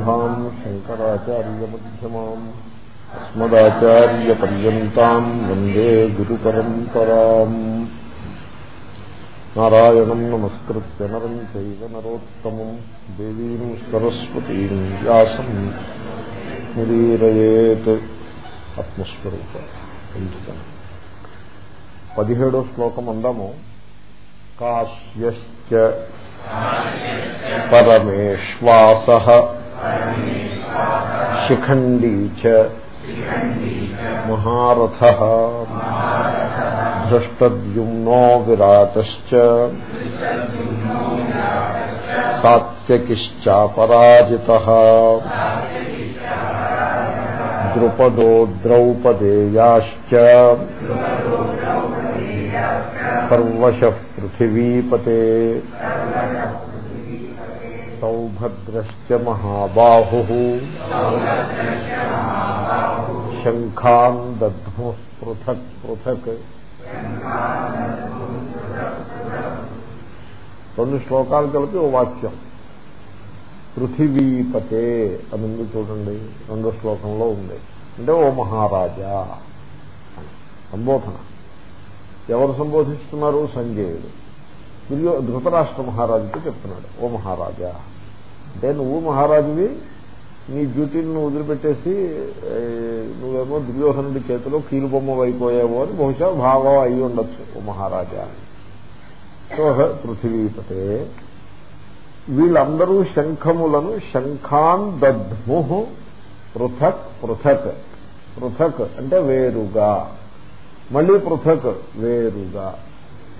सदाशिवसमारम्भाम् शङ्कराचार्यमध्यमाम् अस्मदाचार्यपर्यन्ताम् वन्दे गुरुपरम्पराम् नारायणम् नमस्कृत्य नरम् चैव नरोत्तमम् देवीम् सरस्वतीम् व्यासम् నిరీరయేత్ ఆత్మస్వరూప ఎందుకని పదిహేడో శ్లోకం అందాము కాశ్యశ్చ పరమేశ్వాస శిఖండీ చ మహారథ ధృష్టద్యుమ్నో విరాటశ్చ సాత్యకిశ్చాపరాజిత ద్రుపదో ద్రౌపదేయాశ్చ సర్వశ పృథివీపతే సౌభద్రశ్చ మహాబాహు శంఖాన్ దధ్ము పృథక్ పృథక్ రెండు శ్లోకాలు కలిపి ఓ వాక్యం. పృథివీపతే అని చూడండి రెండో శ్లోకంలో ఉంది. అంటే ఓ మహారాజా సంబోధన. ఎవరు సంబోధిస్తున్నారు? సంజయుడు. దుర్యో ధృతరాష్ట్ర మహారాజుతో చెప్తున్నాడు ఓ మహారాజా. అంటే నువ్వు మహారాజువి నీ డ్యూటీని నువ్వు వదిలిపెట్టేసి నువ్వేమో దుర్యోధనుడి చేతిలో కీలుబొమ్మ అయిపోయావు అని బహుశా భావం అయి ఉండొచ్చు ఓ మహారాజా. సో పృథివీపతే. వీళ్ళందరూ శంఖములను శంఖాన్ దద్ము పృథక్ పృథక్ పృథక్ అంటే వేరుగా. మళ్ళీ పృథక్ వేరుగా.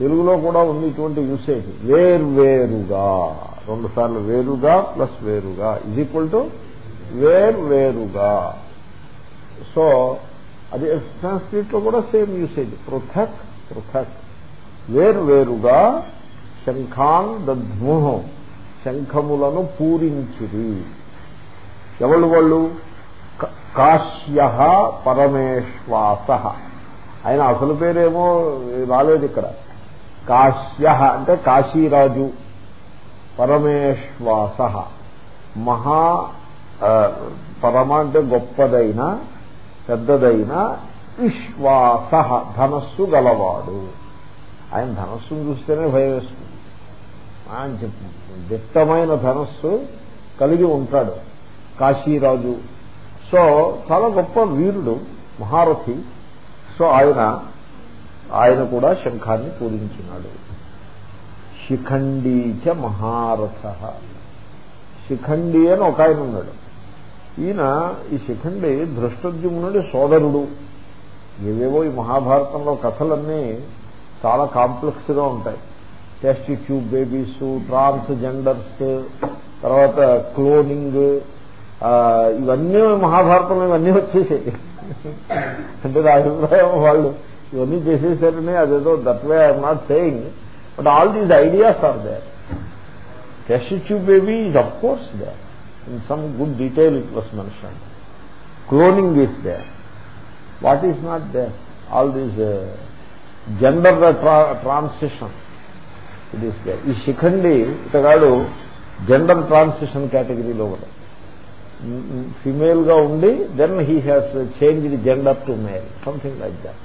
తెలుగులో కూడా ఉంది ఇటువంటి యూసేజ్ వేర్వేరుగా. రెండు సార్లు వేరుగా ప్లస్ వేరుగా. ఇజ్ ఈక్వల్ టు వేర్వేరుగా. సో అది సంస్కృత్లో కూడా సేమ్ యూసేజ్ పృథక్ పృథక్ వేర్వేరుగా శంఖాన్ దద్ము శంఖములను పూరించిరి. ఎవళ్ళు వాళ్ళు? కాశ్య పరమేశ్వాస. ఆయన అసలు పేరేమో రాలేదు ఇక్కడ. కాశ్య అంటే కాశీరాజు పరమేశ్వాస. మహా పరమ అంటే గొప్పదైన పెద్దదైన విశ్వాస ధనస్సు గలవాడు. ఆయన ధనస్సును చూస్తేనే భయం వేస్తుంది. మంచి దిట్టమైన ధనస్సు కలిగి ఉంటాడు కాశీరాజు. సో చాలా గొప్ప వీరుడు మహారథి. సో ఆయన ఆయన కూడా శంఖాన్ని పూజించినాడు. శిఖండీచ మహారథ. శిఖండి అని ఒక ఆయన ఉన్నాడు. ఈయన ఈ శిఖండి ధృష్టద్యుమ్నుడి సోదరుడు. ఏవేవో ఈ మహాభారతంలో కథలన్నీ చాలా కాంప్లెక్స్గా ఉంటాయి. Test tube babies transgenders తర్వాత క్లోనింగ్ ఇవన్నీ మహాభారతంలో ఇవన్నీ వచ్చేసాయి. అంటే నా అభిప్రాయం వాళ్ళు ఇవన్నీ చేసేసారని అదేదో that way I'm not saying but all these ideas are there test tube baby is of course there in some good detail it was mention cloning is there what is not there all these gender transition it is there ఈ శిఖండి ఇతగాడు gender transition కేటగిరీలో కూడా ఫిమేల్గా ఉండి then he has change the gender to male something like that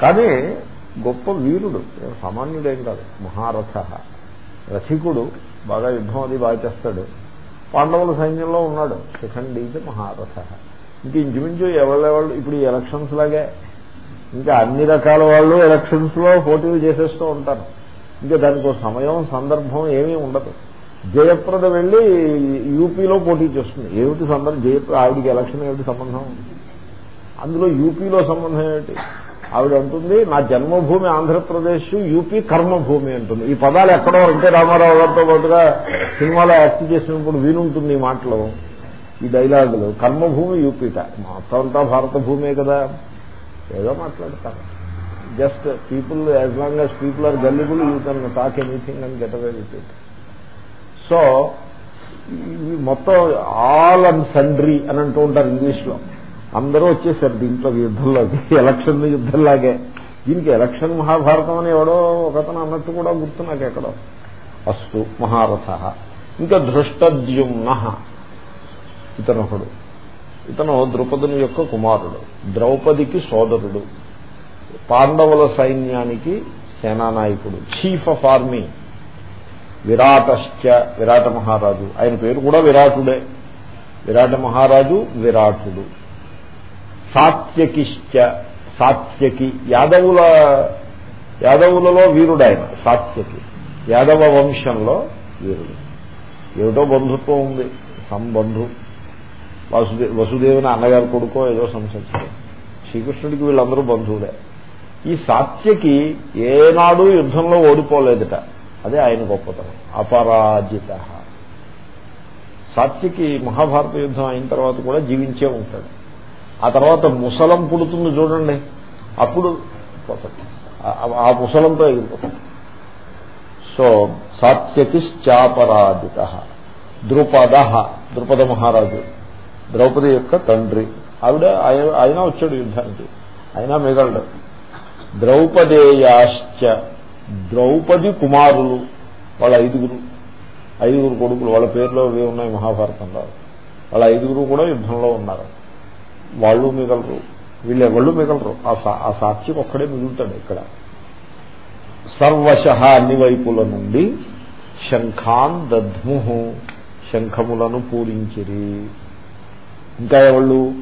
కానీ గొప్ప వీరుడు సామాన్యుడేం కాదు మహారథ రథికుడు బాగా యుద్ధం అది బాగా చేస్తాడు. పాండవుల సైన్యంలో ఉన్నాడు శిఖండీజ మహారథ. ఇంక ఇంచుమించు ఎవరెవళ్ళు ఇప్పుడు ఈ ఎలక్షన్స్ లాగే ఇంకా అన్ని రకాల వాళ్ళు ఎలక్షన్స్లో పోటీలు చేసేస్తూ ఉంటారు. ఇంకా దానికి సమయం సందర్భం ఏమీ ఉండదు. జయప్రద వెళ్ళి యూపీలో పోటీ చేస్తుంది. ఏమిటి సందర్భం జయప్రద ఆవిడికి ఎలక్షన్ ఏమిటి సంబంధం? అందులో యూపీలో సంబంధం ఏమిటి? ఆవిడ అంటుంది నా జన్మభూమి ఆంధ్రప్రదేశ్ యూపీ కర్మభూమి అంటుంది. ఈ పదాలు ఎక్కడో అంటే రామారావు గారితో పాటుగా సినిమాలో యాక్ట్ చేసినప్పుడు వీనుంటుంది ఈ మాటలు. ఈ డైలాగులు కర్మభూమి యూపీట. మొత్తం అంతా భారత భూమే కదా. ఏదో మాట్లాడతారు. Just people as long as people are gullible you can talk anything and get away with it so మొత్తం ఆల్ అండ్ సండ్రీ అని అంటూ ఉంటారు ఇంగ్లీష్లో. అందరూ వచ్చేసారు దీంట్లో యుద్ధంలోకి. ఎలక్షన్ యుద్ధంలాగే. దీనికి ఎలక్షన్ మహాభారతం అని ఎవడో ఒకతను అన్నట్టు కూడా గుర్తు నాకు ఎక్కడో. అస్తు మహారథ. ఇంకా ధృష్టద్యుమ్న. ఇతనొకడు. ఇతను ద్రుపదుని యొక్క కుమారుడు. ద్రౌపదికి సోదరుడు. పాండవుల సైన్యానికి సేనానాయకుడు. Chief of army. విరాటశ్చ విరాట మహారాజు ఆయన పేరు కూడా విరాటుడే. విరాట మహారాజు విరాటుడు. సాత్యకిశ్చ సాత్యకి. యాదవుల యాదవులలో వీరుడాయన సాత్యకి. యాదవ వంశంలో వీరుడు. ఏమిటో బంధుత్వం ఉంది. సంబంధు వసుదే వసుదేవుని అన్నగారు కొడుకో ఏదో సంసర్చం శ్రీకృష్ణుడికి వీళ్ళందరూ బంధువులే. ఈ సాత్యకి ఏనాడు యుద్ధంలో ఓడిపోలేదట. అదే ఆయన గొప్పతనం. అపరాజిత. సాత్యకి మహాభారత యుద్ధం అయిన తర్వాత కూడా జీవించే ఉంటాడు. ఆ తర్వాత ముసలం పుడుతుంది చూడండి. అప్పుడు పోతాడు ఆ ముసలంతో ఎగిరిపోతాడు. సో సాత్యకిశ్చాపరాజిత ద్రుపద ద్రుపద మహారాజు ద్రౌపది యొక్క తండ్రి. ఆవిడ ఆయన వచ్చాడు యుద్ధానికి. అయినా మిగలడు. ద్రౌపదేయాశ్చ ద్రౌపది కుమారులు వాళ్ళ ఐదుగురు. ఐదుగురు కొడుకులు వాళ్ళ పేర్లో ఇవి ఉన్నాయి మహాభారతంలో. వాళ్ళ ఐదుగురు కూడా యుద్ధంలో ఉన్నారు. వాళ్ళు మిగలరు. వీళ్ళు ఎవళ్ళు మిగలరు ఆ సాక్షి ఒక్కడే మిగులుతాడు ఇక్కడ. సర్వశ అన్ని వైపుల నుండి శంఖాన్ దద్ము శంఖములను పూరించిరి. ఇంకా ఎవళ్ళు?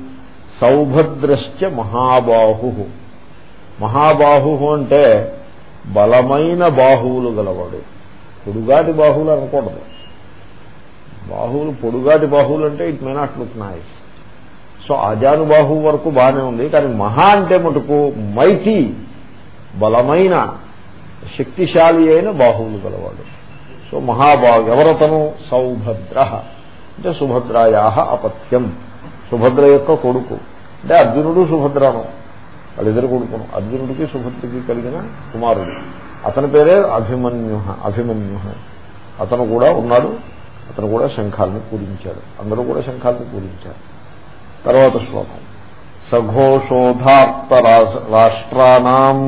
సౌభద్రశ్చ మహాబాహు. మహాబాహు అంటే బలమైన బాహువులు గలవాడు. పొడుగాటి బాహువులు అనకూడదు. బాహువులు పొడుగాటి బాహువులు అంటే it may not look nice. So అజానుబాహు వరకు బాగానే ఉంది కానీ మహా అంటే మటుకు మైటీ బలమైన శక్తిశాలి అయిన బాహువులు గలవాడు. సో మహాబాహు ఎవరతను? సౌభద్ర. అంటే సుభద్రాయా అపత్యం. సుభద్ర యొక్క కొడుకు. అంటే అర్జునుడు సుభద్రను వాళ్ళిద్దరు కొడుకును. అర్జునుడికి సుభద్రకి కలిగిన కుమారుడు. అతని పేరే అభిమన్యు అభిమన్యు అతను కూడా ఉన్నాడు అతను కూడా శంఖాలను పూరించాడు అందరూ కూడా శంఖాలను పూరించారు తర్వాత శ్లోకం. సఘోషోధార్త రాష్ట్రాణం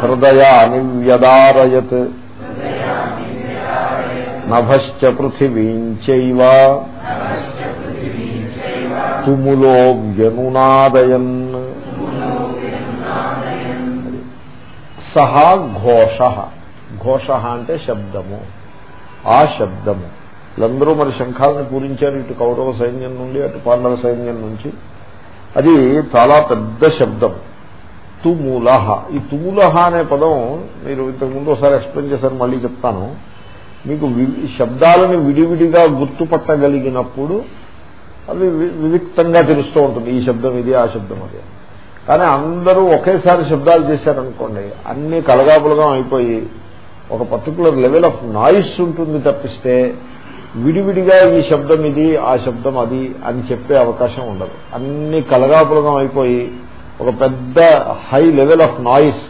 హృదయాని వ్యదారయత్ నభశ్చ పృథివీంచైవ తుములో వ్యనునాదయన్ సహా ఘోష. ఘోష అంటే శబ్దము. ఆ శబ్దము. వీళ్ళందరూ మరి శంఖాలను పూరించారు ఇటు కౌరవ సైన్యం నుండి అటు పాండవ సైన్యం నుంచి. అది చాలా పెద్ద శబ్దం. తుమూలహ. ఈ తుములహ అనే పదం మీరు ఇంతకుముందు ఒకసారి ఎక్స్ప్లెయిన్ చేశారు మళ్ళీ చెప్తాను. మీకు శబ్దాలను విడివిడిగా గుర్తుపట్టగలిగినప్పుడు అవి వివిక్తంగా తెలుస్తూ ఉంటుంది. ఈ శబ్దం ఇది ఆ శబ్దం అది. కానీ అందరూ ఒకేసారి శబ్దాలు చేశారనుకోండి అన్ని కలగాపులగా అయిపోయి ఒక పర్టికులర్ లెవెల్ ఆఫ్ నాయిస్ ఉంటుంది తప్పిస్తే విడివిడిగా ఈ శబ్దం ఇది ఆ శబ్దం అది అని చెప్పే అవకాశం ఉండదు. అన్ని కలగాపులగం అయిపోయి ఒక పెద్ద high level of noise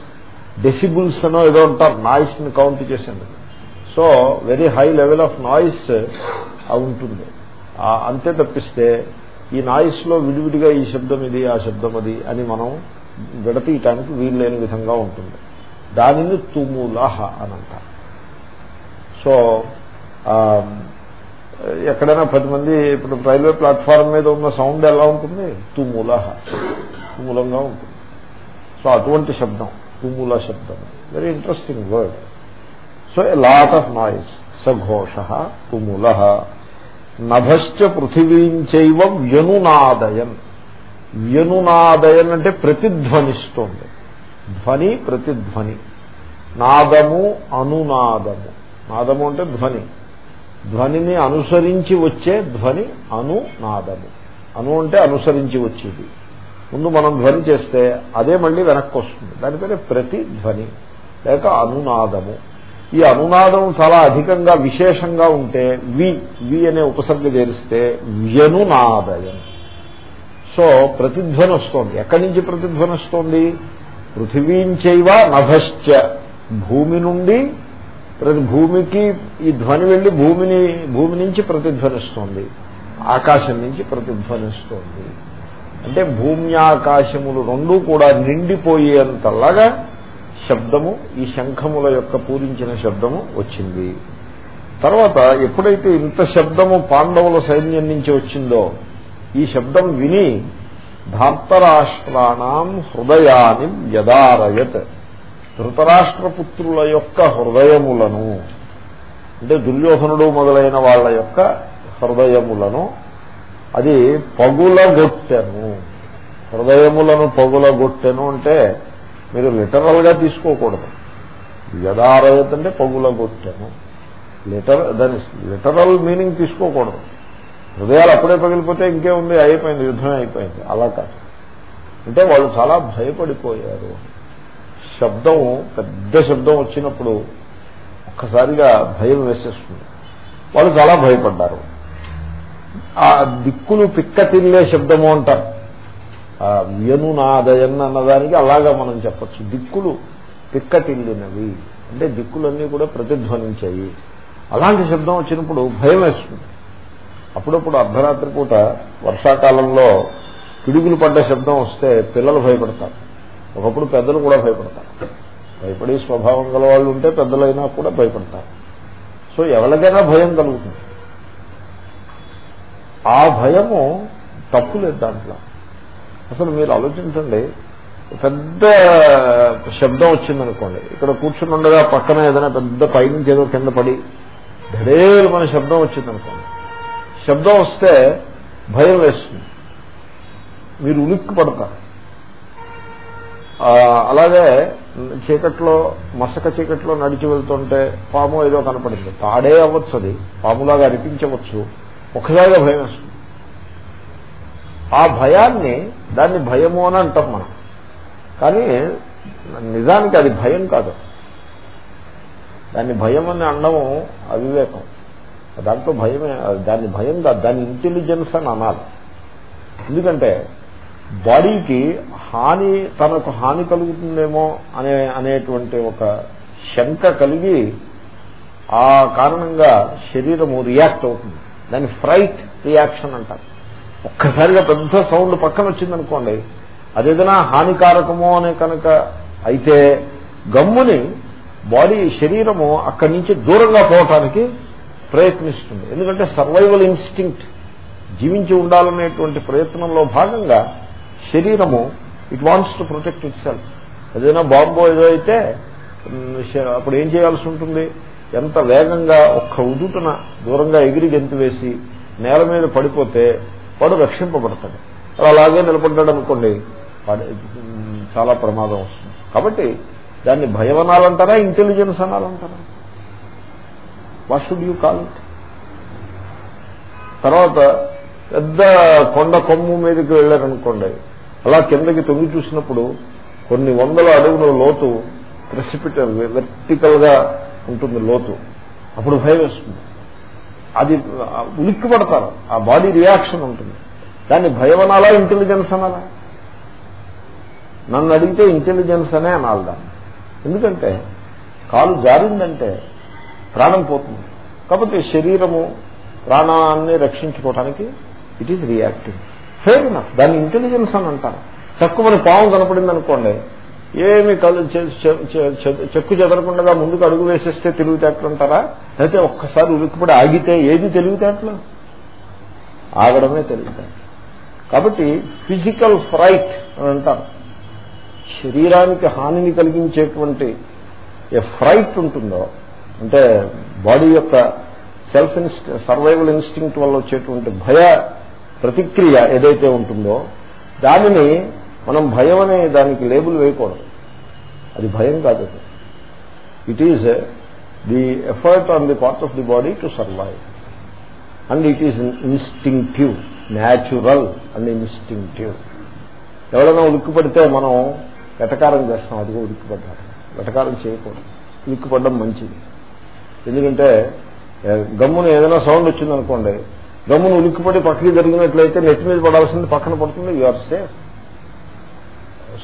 decibels అనో ఏదో ఉంటారు నాయిస్ని కౌంట్ చేసేందుకు. So very high level of noise ఉంటుంది. అంతే తప్పిస్తే ఈ నాయిస్లో విడివిడిగా ఈ శబ్దం ఇది ఆ శబ్దం అది అని మనం విడతీయటానికి వీలు లేని విధంగా ఉంటుంది. దానిని తుములహ అని అంటారు సో ఎక్కడైనా పది మంది ఇప్పుడు రైల్వే ప్లాట్ఫారం మీద ఉన్న సౌండ్ ఎలా ఉంటుంది? తుములహ తుములంగా ఉంటుంది. సో అటువంటి శబ్దం. తుముల శబ్దం. Very interesting word so a lot of noise సఘోష తుముల. నభశ్చ పృథివీంచైవ వ్యనునాదయన్. వ్యనునాదయన్ అంటే ప్రతిధ్వనిస్తోంది. ధ్వని ప్రతిధ్వని. నాదము అనునాదము. నాదము అంటే ధ్వని. ధ్వనిని అనుసరించి వచ్చే ధ్వని అనునాదము. అను అంటే అనుసరించి వచ్చేది. ముందు మనం ధ్వని చేస్తే అదే మళ్ళీ వెనక్కి వస్తుంది. దాని పేరే ప్రతిధ్వని లేక అనునాదము. ఈ అనునాదం చాలా అధికంగా విశేషంగా ఉంటే వి వి అనే ఉపసర్గ చేరిస్తే వ్యనునాదయం. సో ప్రతిధ్వని వస్తోంది. ఎక్కడి నుంచి ప్రతిధ్వని వస్తోంది? పృథివీంచైవ నభశ్చ. భూమి నుండి ప్రతి భూమికి ఈ ధ్వని వెళ్ళి భూమిని భూమి నుంచి ప్రతిధ్వనిస్తోంది. ఆకాశం నుంచి ప్రతిధ్వనిస్తోంది. అంటే భూమి ఆకాశములు రెండూ కూడా నిండిపోయేంతలాగా శబ్దము ఈ శంఖముల యొక్క పూరించిన శబ్దము వచ్చింది. తర్వాత ఎప్పుడైతే ఇంత శబ్దము పాండవుల సైన్యం నుంచి వచ్చిందో ఈ శబ్దం విని ధార్తరాష్ట్రాణం హృదయాన్ని యదారయత్ ధృతరాష్ట్రపుత్రుల యొక్క హృదయములను అంటే దుర్యోధనుడు మొదలైన వాళ్ళ యొక్క హృదయములను అది పగులగొట్టెను. హృదయములను పగులగొట్టెను అంటే మీరు లిటరల్గా తీసుకోకూడదు. యథారయత్ అంటే పగులగొట్టెను. లిటర్ దాని లిటరల్ మీనింగ్ తీసుకోకూడదు. హృదయాలు అప్పుడే పగిలిపోతే ఇంకే ఉంది అయిపోయింది యుద్ధమే అయిపోయింది. అలా కాదు. అంటే వాళ్ళు చాలా భయపడిపోయారు. శబ్దం పెద్ద శబ్దం వచ్చినప్పుడు ఒక్కసారిగా భయం వేసేస్తుంది. వాళ్ళు చాలా భయపడ్డారు. ఆ దిక్కులు పిక్కతిల్లే శబ్దము అంటారు. వ్యనునాదయన్ అన్నదానికి అలాగా మనం చెప్పచ్చు. దిక్కులు పిక్కటిల్లినవి అంటే దిక్కులన్నీ కూడా ప్రతిధ్వనించాయి. అలాంటి శబ్దం వచ్చినప్పుడు భయం వేస్తుంది. అప్పుడప్పుడు అర్ధరాత్రి పూట వర్షాకాలంలో పిడుగులు పడ్డ శబ్దం వస్తే పిల్లలు భయపడతారు. ఒకప్పుడు పెద్దలు కూడా భయపడతారు. భయపడే స్వభావం గల వాళ్ళు ఉంటే పెద్దలైనా కూడా భయపడతారు. సో ఎవరికైనా భయం కలుగుతుంది. ఆ భయము తప్పులేదు దాంట్లో. అసలు మీరు ఆలోచించండి పెద్ద శబ్దం వచ్చిందనుకోండి ఇక్కడ కూర్చుని ఉండగా పక్కన ఏదైనా పెద్ద పైనుంచి ఏదో కింద పడి ధడేలు మన శబ్దం వచ్చిందనుకోండి. శబ్దం వస్తే భయం వేస్తుంది. మీరు ఉలిక్కి పడతారు అలాగే చీకట్లో మసక చీకట్లో నడిచి వెళ్తుంటే పాము ఏదో కనపడింది. తాడే అవ్వచ్చు అది. పాములాగా అనిపించవచ్చు. ఒకసారిగా భయం వేస్తుంది. ఆ భయాన్ని దాన్ని భయము అని అంటాం మనం. కానీ నిజానికి అది భయం కాదు. దాన్ని భయం అని అనడము అవివేకం. దాంట్లో భయమే దాన్ని భయం కాదు. దాన్ని ఇంటెలిజెన్స్ అని అనాలి. ఎందుకంటే బాడీకి హాని తనకు హాని కలుగుతుందేమో అనే అనేటువంటి ఒక శంక కలిగి ఆ కారణంగా శరీరము రియాక్ట్ అవుతుంది. దాన్ని ఫ్రైట్ రియాక్షన్ అంటారు. ఒక్కసారిగా పెద్ద సౌండ్ పక్కన వచ్చిందనుకోండి అదేదైనా హానికారకమో అనే కనుక అయితే గమ్ముని బాడీ శరీరము అక్కడి నుంచి దూరంగా పోవటానికి ప్రయత్నిస్తుంది. ఎందుకంటే సర్వైవల్ ఇన్స్టింక్ట్ జీవించి ఉండాలనేటువంటి ప్రయత్నంలో భాగంగా శరీరము it wants to protect itself ఏదైనా బాంబు ఏదో అయితే అప్పుడు ఏం చేయాల్సి ఉంటుంది? ఎంత వేగంగా ఒక్క ఉదుటున దూరంగా ఎగిరి గెంతు వేసి నేల మీద పడిపోతే వాడు రక్షింపబడతాడు. అలాగే నిలబడ్డాడు అనుకోండి చాలా ప్రమాదం వస్తుంది. కాబట్టి దాన్ని భయం అనాలంటారా intelligence అనాలంటారా? What should you call it తర్వాత పెద్ద కొండ కొమ్ము మీదకి వెళ్ళారనుకోండి అలా కిందకి తొంగి చూసినప్పుడు కొన్ని వందల అడుగుల లోతు ప్రెసిపిట వెర్టికల్గా ఉంటుంది లోతు. అప్పుడు భయం వేస్తుంది. అది ఉలిక్కి పడతారు ఆ బాడీ రియాక్షన్ ఉంటుంది. దాన్ని భయం అనాలా ఇంటెలిజెన్స్ అనాలా? నన్ను అడిగితే ఇంటెలిజెన్స్ అనే అనాలి దాన్ని. ఎందుకంటే కాలు జారిందంటే ప్రాణం పోతుంది. కాబట్టి శరీరము ప్రాణాన్ని రక్షించుకోవటానికి it is reacting fair enough దాన్ని ఇంటెలిజెన్స్ అని అంటారు. తక్కువ పాము కనపడింది అనుకోండి ఏమి కళ్ళు చెక్కు చెదరకుండా ముందుకు అడుగు వేసేస్తే తెలివితేటలు అంటారా అయితే ఒక్కసారి ఉలిక్కిపడి ఆగితే ఏది తెలివితేటలు? ఆగడమే తెలివితేటలు. కాబట్టి ఫిజికల్ ఫ్రైట్ అని అంటారు. శరీరానికి హానిని కలిగించేటువంటి ఏ ఫ్రైట్ ఉంటుందో అంటే బాడీ యొక్క సెల్ఫ్ ఇన్స్టి సర్వైవల్ ఇన్స్టింక్ట్ వల్ల వచ్చేటువంటి భయ ప్రతిక్రియ ఏదైతే ఉంటుందో దానిని మనం భయం అనే దానికి లేబుల్ వేయకూడదు. అది భయం కాదు it is the effort on the part of the body to survive and it is instinctive natural and instinctive ఎవరైనా ఉలిక్కిపడితే మనం వెటకారం చేస్తాం అదిగో ఉలిక్కిపడ్డారు వెటకారం చేయకూడదు. ఉలిక్కిపడడం మంచిది. ఎందుకంటే uh, గమ్మున ఏదైనా సౌండ్ వచ్చిందనుకోండి గమ్మును ఉలిక్కిపడి పక్కకి జరిగినట్లయితే నెట్ మీద పడాల్సింది పక్కన పడుతుంది యూఆర్ సేఫ్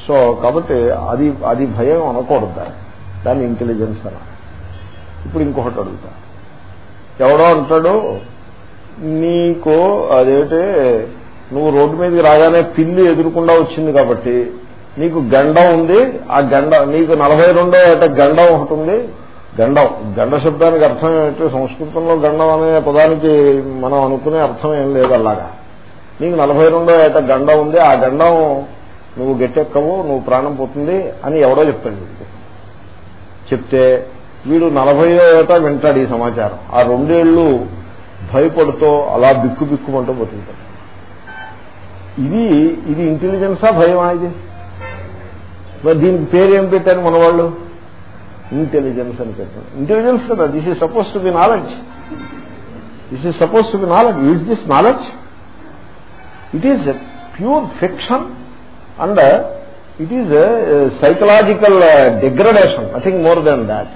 సో కాబట్టి అది అది భయం అనకూడదు దాన్ని. దాన్ని ఇంటెలిజెన్స్ అన ఇప్పుడు ఇంకొకటి అడుగుతా. ఎవడో అంటాడు నీకు అదేంటే నువ్వు రోడ్డు మీదకి రాగానే పిల్లి ఎదురుకుండా వచ్చింది కాబట్టి నీకు గండం ఉంది ఆ గండ నీకు నలభై రెండో ఏట గండం ఒకటి ఉంది గండం. గండ శబ్దానికి అర్థం ఏమిటో? సంస్కృతంలో గండం అనే పదానికి మనం అనుకునే అర్థం ఏం లేదు అలాగా. నీకు నలభై రెండో ఏట గండం ఉంది. ఆ గండం నువ్వు గట్టెక్కవు నువ్వు ప్రాణం పోతుంది అని ఎవడో చెప్తాడు వీడికి చెప్తే వీడు నలభయో ఏట వింటాడు ఈ సమాచారం. ఆ రెండేళ్ళు భయపడుతూ అలా బిక్కు బిక్కుమంటూ బతుకుతాడు. ఇది ఇది ఇంటెలిజెన్సా భయమా ఇది? మరి దీనికి పేరు ఏం పెట్టారు మన వాళ్ళు ఇంటెలిజెన్స్ అని పెట్టాను ఇంటెలిజెన్స్ కదా this is suppose to be knowledge this is suppose to be knowledge is this knowledge it is pure fiction and it is psychological degradation nothing more then that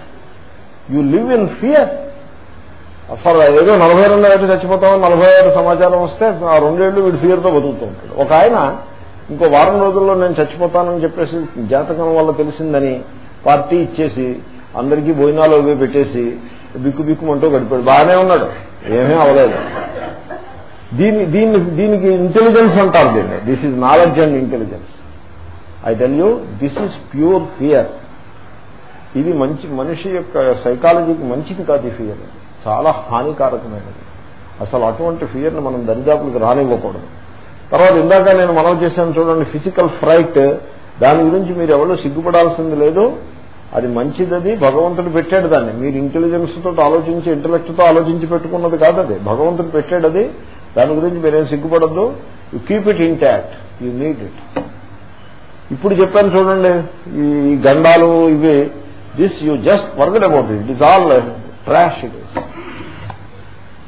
you live in fear for ఏదో నలభై రెండు ఏళ్ళు చచ్చిపోతామని నలభై ఏడు సమాచారం వస్తే ఆ రెండేళ్ళు వీడు ఫియర్తో బతుకుతూ ఉంటాడు. ఒక ఆయన ఇంకో వారం రోజుల్లో నేను చచ్చిపోతానని చెప్పేసి జాతకం వల్ల తెలిసిందని పార్టీ ఇచ్చేసి అందరికీ భోజనాలు అవి పెట్టేసి బిక్కు బిక్కుమంటూ గడిపాడు. బాగానే ఉన్నాడు. ఏమీ అవలేదు. దీని దీన్ని దీనికి ఇంటెలిజెన్స్ అంటారు దీన్ని. This is knowledge and intelligence I tell you this is pure fear ఇది మంచి మనిషి యొక్క సైకాలజీకి మంచిది కాదు ఈ ఫియర్ చాలా హానికారకమైనది. అసలు అటువంటి ఫియర్ని మనం దరిదాపులకు రానివ్వకూడదు. తర్వాత ఇందాక నేను మనం చేశాను చూడండి ఫిజికల్ ఫ్రైట్ దాని గురించి మీరు ఎవరు సిగ్గుపడాల్సింది లేదు. అది మంచిదది భగవంతుడు పెట్టాడు దాన్ని. మీరు ఇంటెలిజెన్స్ తోటి ఆలోచించి ఇంటలెక్ట్తో ఆలోచించి పెట్టుకున్నది కాదు అది భగవంతుడు పెట్టాడు అది. దాని గురించి మీరేం సిగ్గుపడద్దు. You keep it intact you need it ఇప్పుడు చెప్పాను చూడండి ఈ గండాలు ఇవి. This you just forgot about it is all trash it is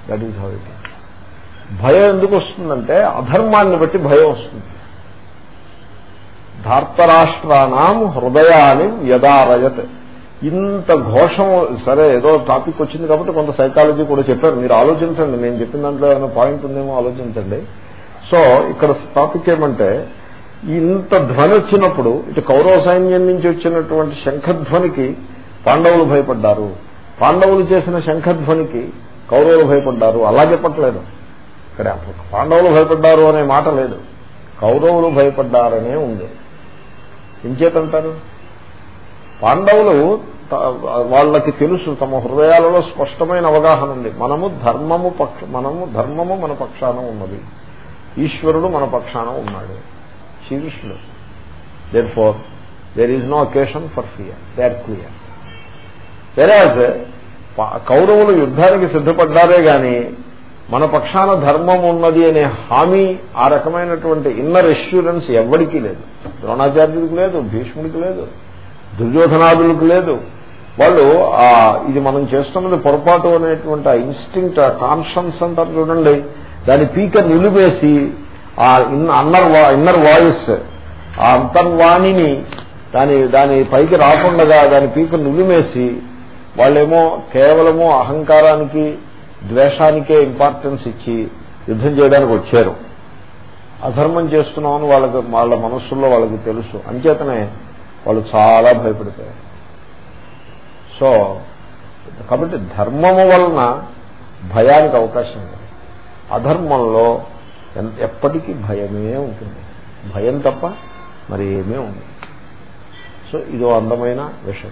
that is how it భయం ఎందుకు వస్తుందంటే అధర్మాన్ని బట్టి భయం వస్తుంది. ధార్తరాష్ట్రానాం హృదయాన్ని వ్యదారయత్. ఇంత ఘోషం సరే ఏదో టాపిక్ వచ్చింది కాబట్టి కొంత సైకాలజీ కూడా చెప్పారు. మీరు ఆలోచించండి నేను చెప్పిన దాంట్లో ఏమైనా పాయింట్ ఉందేమో ఆలోచించండి. సో ఇక్కడ టాపిక్ ఏమంటే ఇంత ధ్వని వచ్చినప్పుడు ఇటు కౌరవ సైన్యం నుంచి వచ్చినటువంటి శంఖధ్వనికి పాండవులు భయపడ్డారు. పాండవులు చేసిన శంఖధ్వనికి కౌరవులు భయపడ్డారు. అలా చెప్పట్లేదు. ఇక్కడ పాండవులు భయపడ్డారు అనే మాట లేదు. కౌరవులు భయపడ్డారనే ఉంది. ఎంచేతంటారు పాండవులు వాళ్ళకి తెలుసు తమ హృదయాలలో స్పష్టమైన అవగాహన ఉంది. మనము ధర్మము పక్ష మనము ధర్మము మన పక్షాన ఉన్నది. ఈశ్వరుడు మన పక్షాన ఉన్నాడు. శ్రీకృష్ణుడు. There for there is no occasion for fear they are clear వెరాజ్ కౌరవులు యుద్ధానికి సిద్ధపడ్డారే గాని మన పక్షాన ధర్మం ఉన్నది అనే హామీ ఆ రకమైనటువంటి ఇన్నర్ ఎష్యూరెన్స్ ఎవ్వడికి లేదు. ద్రోణాచార్యుడికి లేదు భీష్ముడికి లేదు దుర్యోధనాదులకు లేదు. వాళ్ళు ఆ ఇది మనం చేస్తున్నది పొరపాటు అనేటువంటి ఆ ఇన్స్టింక్ట్ ఆ కాన్షన్స్ అంటారు చూడండి. దాని పీక నిలువేసి ఆ అన్నర్ ఇన్నర్ వాయిస్ ఆ అంతర్వాణిని దాని దాని పైకి రాకుండా దాని పీక నిలుమేసి వాళ్ళేమో కేవలము అహంకారానికి ద్వేషానికే ఇంపార్టెన్స్ ఇచ్చి యుద్ధం చేయడానికి వచ్చారు. అధర్మం చేస్తున్నామని వాళ్ళకి వాళ్ళ మనస్సుల్లో వాళ్ళకి తెలుసు. అంచేతనే వాళ్ళు చాలా భయపడిపోయారు. సో కాబట్టి ధర్మము వలన భయానికి అవకాశం లేదు అధర్మంలో ఎప్పటికీ భయమే ఉంటుంది. భయం తప్ప మరి ఏమీ ఉంది సో ఇదో అందమైన విషయం.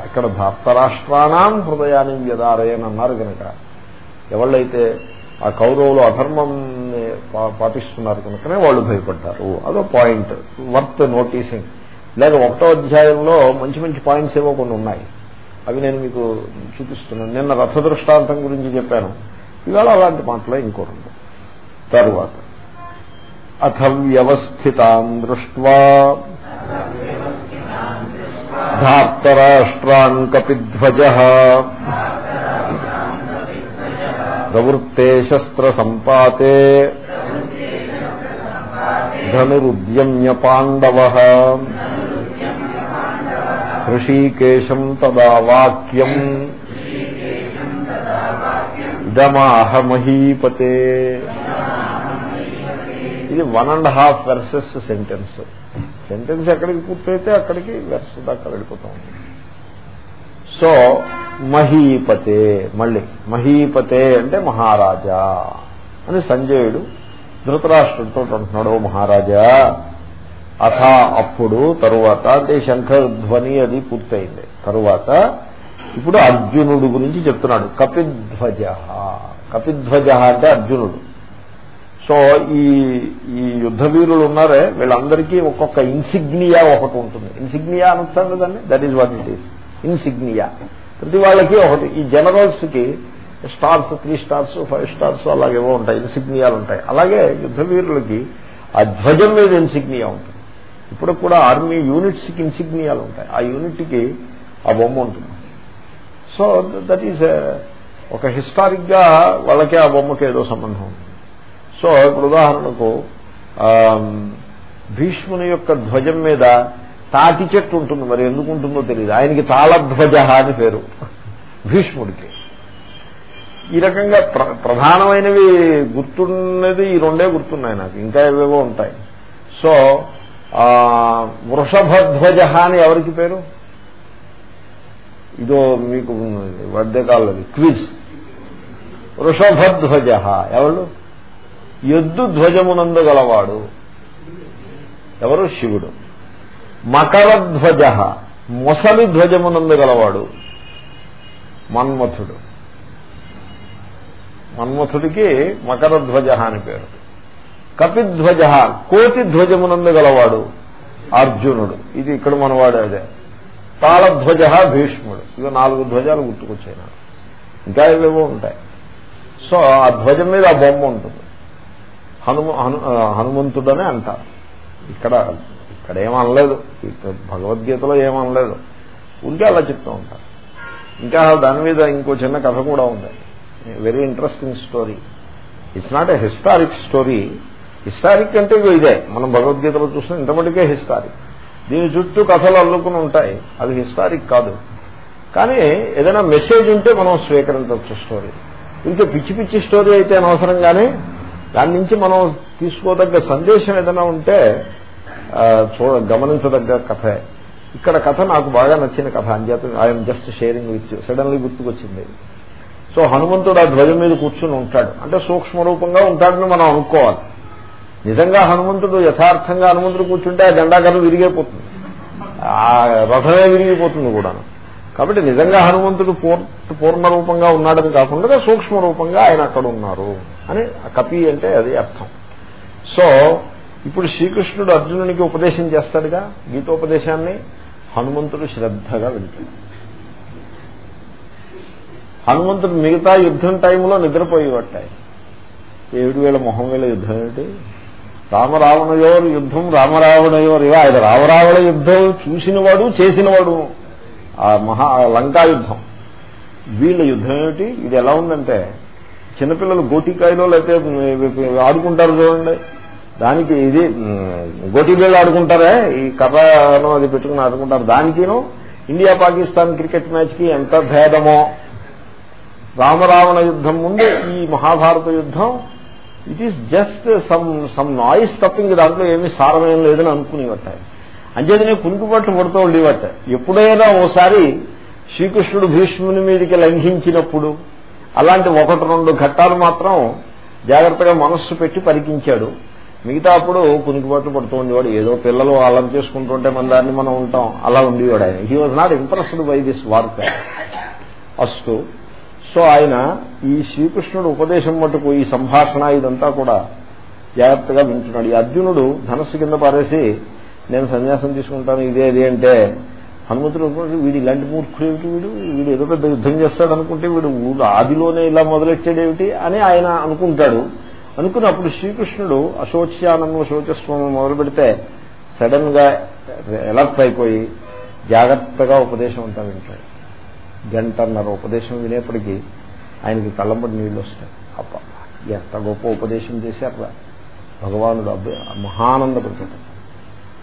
అక్కడ ధార్తరాష్ట్రాణం హృదయాన్ని వ్యదారయని అన్నారు కనుక ఎవళ్ళైతే ఆ కౌరవులు అధర్మం పాటిస్తున్నారు కనుకనే వాళ్ళు భయపడ్డారు. అదో పాయింట్ వర్త్ నోటీసింగ్. లేక ఒకటో అధ్యాయంలో మంచి మంచి పాయింట్స్ ఏవో కొన్ని ఉన్నాయి. అవి నేను మీకు చూపిస్తున్నాను. నిన్న రథ దృష్టాంతం గురించి చెప్పాను. ఇవాళ అలాంటి మాటలో ఇంకో రెండు. తరువాత. అథ వ్యవస్థితాం దృష్ట్వా ధార్తరాష్ట్రాన్ కపిధ్వజ ప్రవృత్తే శస్త్ర సంపాతే ధనురుద్యమ్య పాండవ హృషీకేశం తదా వాక్యం ఇదమాహ మహీపతే ఇది one and half verses sentence sentence ఎక్కడికి పూర్తయితే అక్కడికి వెర్స్ దాకా వెళ్ళిపోతాం సో మహీపతే మళ్ళీ. మహీపతే అంటే మహారాజా అని సంజయుడు ధృతరాష్ట్రంతో అంటున్నాడు మహారాజా అథ అప్పుడు తరువాత అంటే శంఖధ్వని అది పూర్తయింది. తరువాత ఇప్పుడు అర్జునుడు గురించి చెప్తున్నాడు కపిధ్వజ. కపిధ్వజ అంటే అర్జునుడు. సో ఈ ఈ యుద్ధ వీరులు ఉన్నారే వీళ్ళందరికీ ఒక్కొక్క ఇన్సిగ్నియా ఒకటి ఉంటుంది. ఇన్సిగ్నియా అనుకుంటాను కదండి? That is what it is insignia ప్రతి వాళ్ళకి ఒకటి. ఈ జనరల్స్కి stars three stars five stars అలాగేవో ఉంటాయి. ఇన్సిగ్నియాలు ఉంటాయి. అలాగే యుద్ధ వీరులకి ఆ ధ్వజం మీద ఇన్సిగ్నియా ఉంటుంది. ఇప్పుడు కూడా ఆర్మీ యూనిట్స్కి ఇన్సిగ్నియాలు ఉంటాయి. ఆ యూనిట్కి ఆ బొమ్మ ఉంటుంది. సో దట్ ఈస్ ఒక హిస్టారిక్గా వాళ్ళకి ఆ బొమ్మకి ఏదో సంబంధం ఉంది సో ఇప్పుడు ఉదాహరణకు భీష్ముని యొక్క ధ్వజం మీద తాటి చెట్టు ఉంటుంది మరి ఎందుకు ఉంటుందో తెలియదు ఆయనకి తాళధ్వజ అని పేరు. భీష్ముడికి. ఈ రకంగా ప్రధానమైనవి గుర్తున్నది ఈ రెండే గుర్తున్నాయి నాకు. ఇంకా ఏవేవో ఉంటాయి. సో వృషభధ్వజ అని ఎవరికి పేరు? ఇదో మీకు వద్దకాలది క్విజ్. వృషభధ్వజ. ఎవరు? ఎద్దు ధ్వజమునందగలవాడు ఎవరు? శివుడు. మకరధ్వజ మొసలి ధ్వజమునందు గలవాడు మన్మథుడు. మన్మథుడికి మకరధ్వజ అని పేరు. కపిధ్వజ కోటి ధ్వజమునందు గలవాడు అర్జునుడు. ఇది ఇక్కడ మనవాడు అదే. తాళధ్వజ భీష్ముడు. ఇవి నాలుగు ధ్వజాలు గుర్తుకొచ్చాయి నాకు. ఇంకా ఇవేవో ఉంటాయి. సో ఆ ధ్వజం మీద ఆ బొమ్మ ఉంటుంది. హనుమ హనుమంతుడనే అంటారు. ఇక్కడ ఇక్కడ ఏమనలేదు భగవద్గీతలో ఏమనలేదు ఉంటే అలా చెప్తూ ఉంటారు. ఇంకా దాని మీద ఇంకో చిన్న కథ కూడా ఉంది. Very interesting story it's not a historic story historic అంటే ఇదే. మనం భగవద్గీతలో చూసిన ఇంతమటికే హిస్టారిక్ దీని చుట్టూ కథలు అల్లుకుని ఉంటాయి. అది హిస్టారిక్ కాదు. కానీ ఏదైనా మెసేజ్ ఉంటే మనం స్వీకరించవచ్చు స్టోరీ ఇంకా పిచ్చి పిచ్చి స్టోరీ అయితే అనవసరంగానే దాని నుంచి మనం తీసుకోదగ్గ సందేశం ఏదైనా ఉంటే చూడ గమనించదగ్గ కథే. ఇక్కడ కథ నాకు బాగా నచ్చిన కథ. అని చెప్పి I'm just sharing with suddenly గుర్తుకొచ్చింది. సో హనుమంతుడు ఆ ధ్వజం మీద కూర్చుని ఉంటాడు. అంటే సూక్ష్మ రూపంగా ఉంటాడని మనం అనుకోవాలి. నిజంగా హనుమంతుడు యథార్థంగా హనుమంతుడు కూర్చుంటే ఆ జెండాకరం విరిగిపోతుంది. ఆ రథమే విరిగిపోతుంది కూడా కాబట్టి నిజంగా హనుమంతుడు పూర్ణ రూపంగా ఉన్నాడని కాకుండా సూక్ష్మ రూపంగా ఆయన అక్కడ ఉన్నారు అని కపి అంటే అది అర్థం. సో ఇప్పుడు శ్రీకృష్ణుడు అర్జునునికి ఉపదేశం చేస్తాడుగా గీతోపదేశాన్ని హనుమంతుడు శ్రద్ధగా వింటాడు. హనుమంతుడు మిగతా యుద్ధం టైంలో నిద్రపోయేవట్టాయి ఏడు వేల మొహం వేల యుద్ధం ఏమిటి రామరావణయోరు యుద్ధం రామరావణయోరు ఆయన రామరావణ యుద్ధం చూసినవాడు చేసినవాడు ఆ మహా లంకా యుద్ధం. వీళ్ళ యుద్ధం ఏమిటి ఇది ఎలా ఉందంటే చిన్నపిల్లలు గోటికాయలో లేకపోతే ఆడుకుంటారు చూడండి. దానికి ఇది గోటి ఆడుకుంటారే ఈ కర్రను అది పెట్టుకుని ఆడుకుంటారు. దానికిను ఇండియా పాకిస్తాన్ క్రికెట్ మ్యాచ్కి ఎంత భేదమో. రామరావణ యుద్ధం ముందు ఈ మహాభారత యుద్ధం it is just some some noise tapping దాంట్లో ఏమీ సారమేం లేదని అనుకునేవట అంచేతనే కునుకుపట్లు పడుతూ ఉండేవట ఎప్పుడైనా ఓసారి శ్రీకృష్ణుడు భీష్ముని మీదకి లంఘించినప్పుడు అలాంటి ఒకటి రెండు ఘట్టాలు మాత్రం జాగ్రత్తగా మనస్సు పెట్టి పరికించాడు. మిగతా అప్పుడు కునికిపాట్లు పడుతూ ఉండేవాడు. ఏదో పిల్లలు అల్లం చేసుకుంటుంటే మన దాన్ని మనం ఉంటాం. అలా ఉండేవాడు ఆయన. He was not impressed by this war first so ఆయన ఈ శ్రీకృష్ణుడు ఉపదేశం మటుకు ఈ సంభాషణ ఇదంతా కూడా జాగ్రత్తగా వింటున్నాడు. ఈ అర్జునుడు ధనస్సు కింద పారేసి నేను సన్యాసం తీసుకుంటాను ఇదే ఇదే అంటే హనుమంతుడు వీడు ఇలాంటి మూర్ఖుడు ఏమిటి వీడు? వీడు ఏదో పెద్ద యుద్ధం చేస్తాడు అనుకుంటే వీడు ఆదిలోనే ఇలా మొదలెట్టాడేమిటి? అని ఆయన అనుకుంటాడు. అనుకున్నప్పుడు శ్రీకృష్ణుడు అశోచ్యానము శోచస్వము మొదలు పెడితే సడన్గా ఎలర్ట్ అయిపోయి జాగ్రత్తగా ఉపదేశం అంతా వింటాడు. గంటన్నర ఉపదేశం వినేప్పటికీ ఆయనకి కళ్ళంపడి నీళ్ళు వస్తాయి. అప్ప ఎంత గొప్ప ఉపదేశం చేశారు భగవానుడు అబ్బే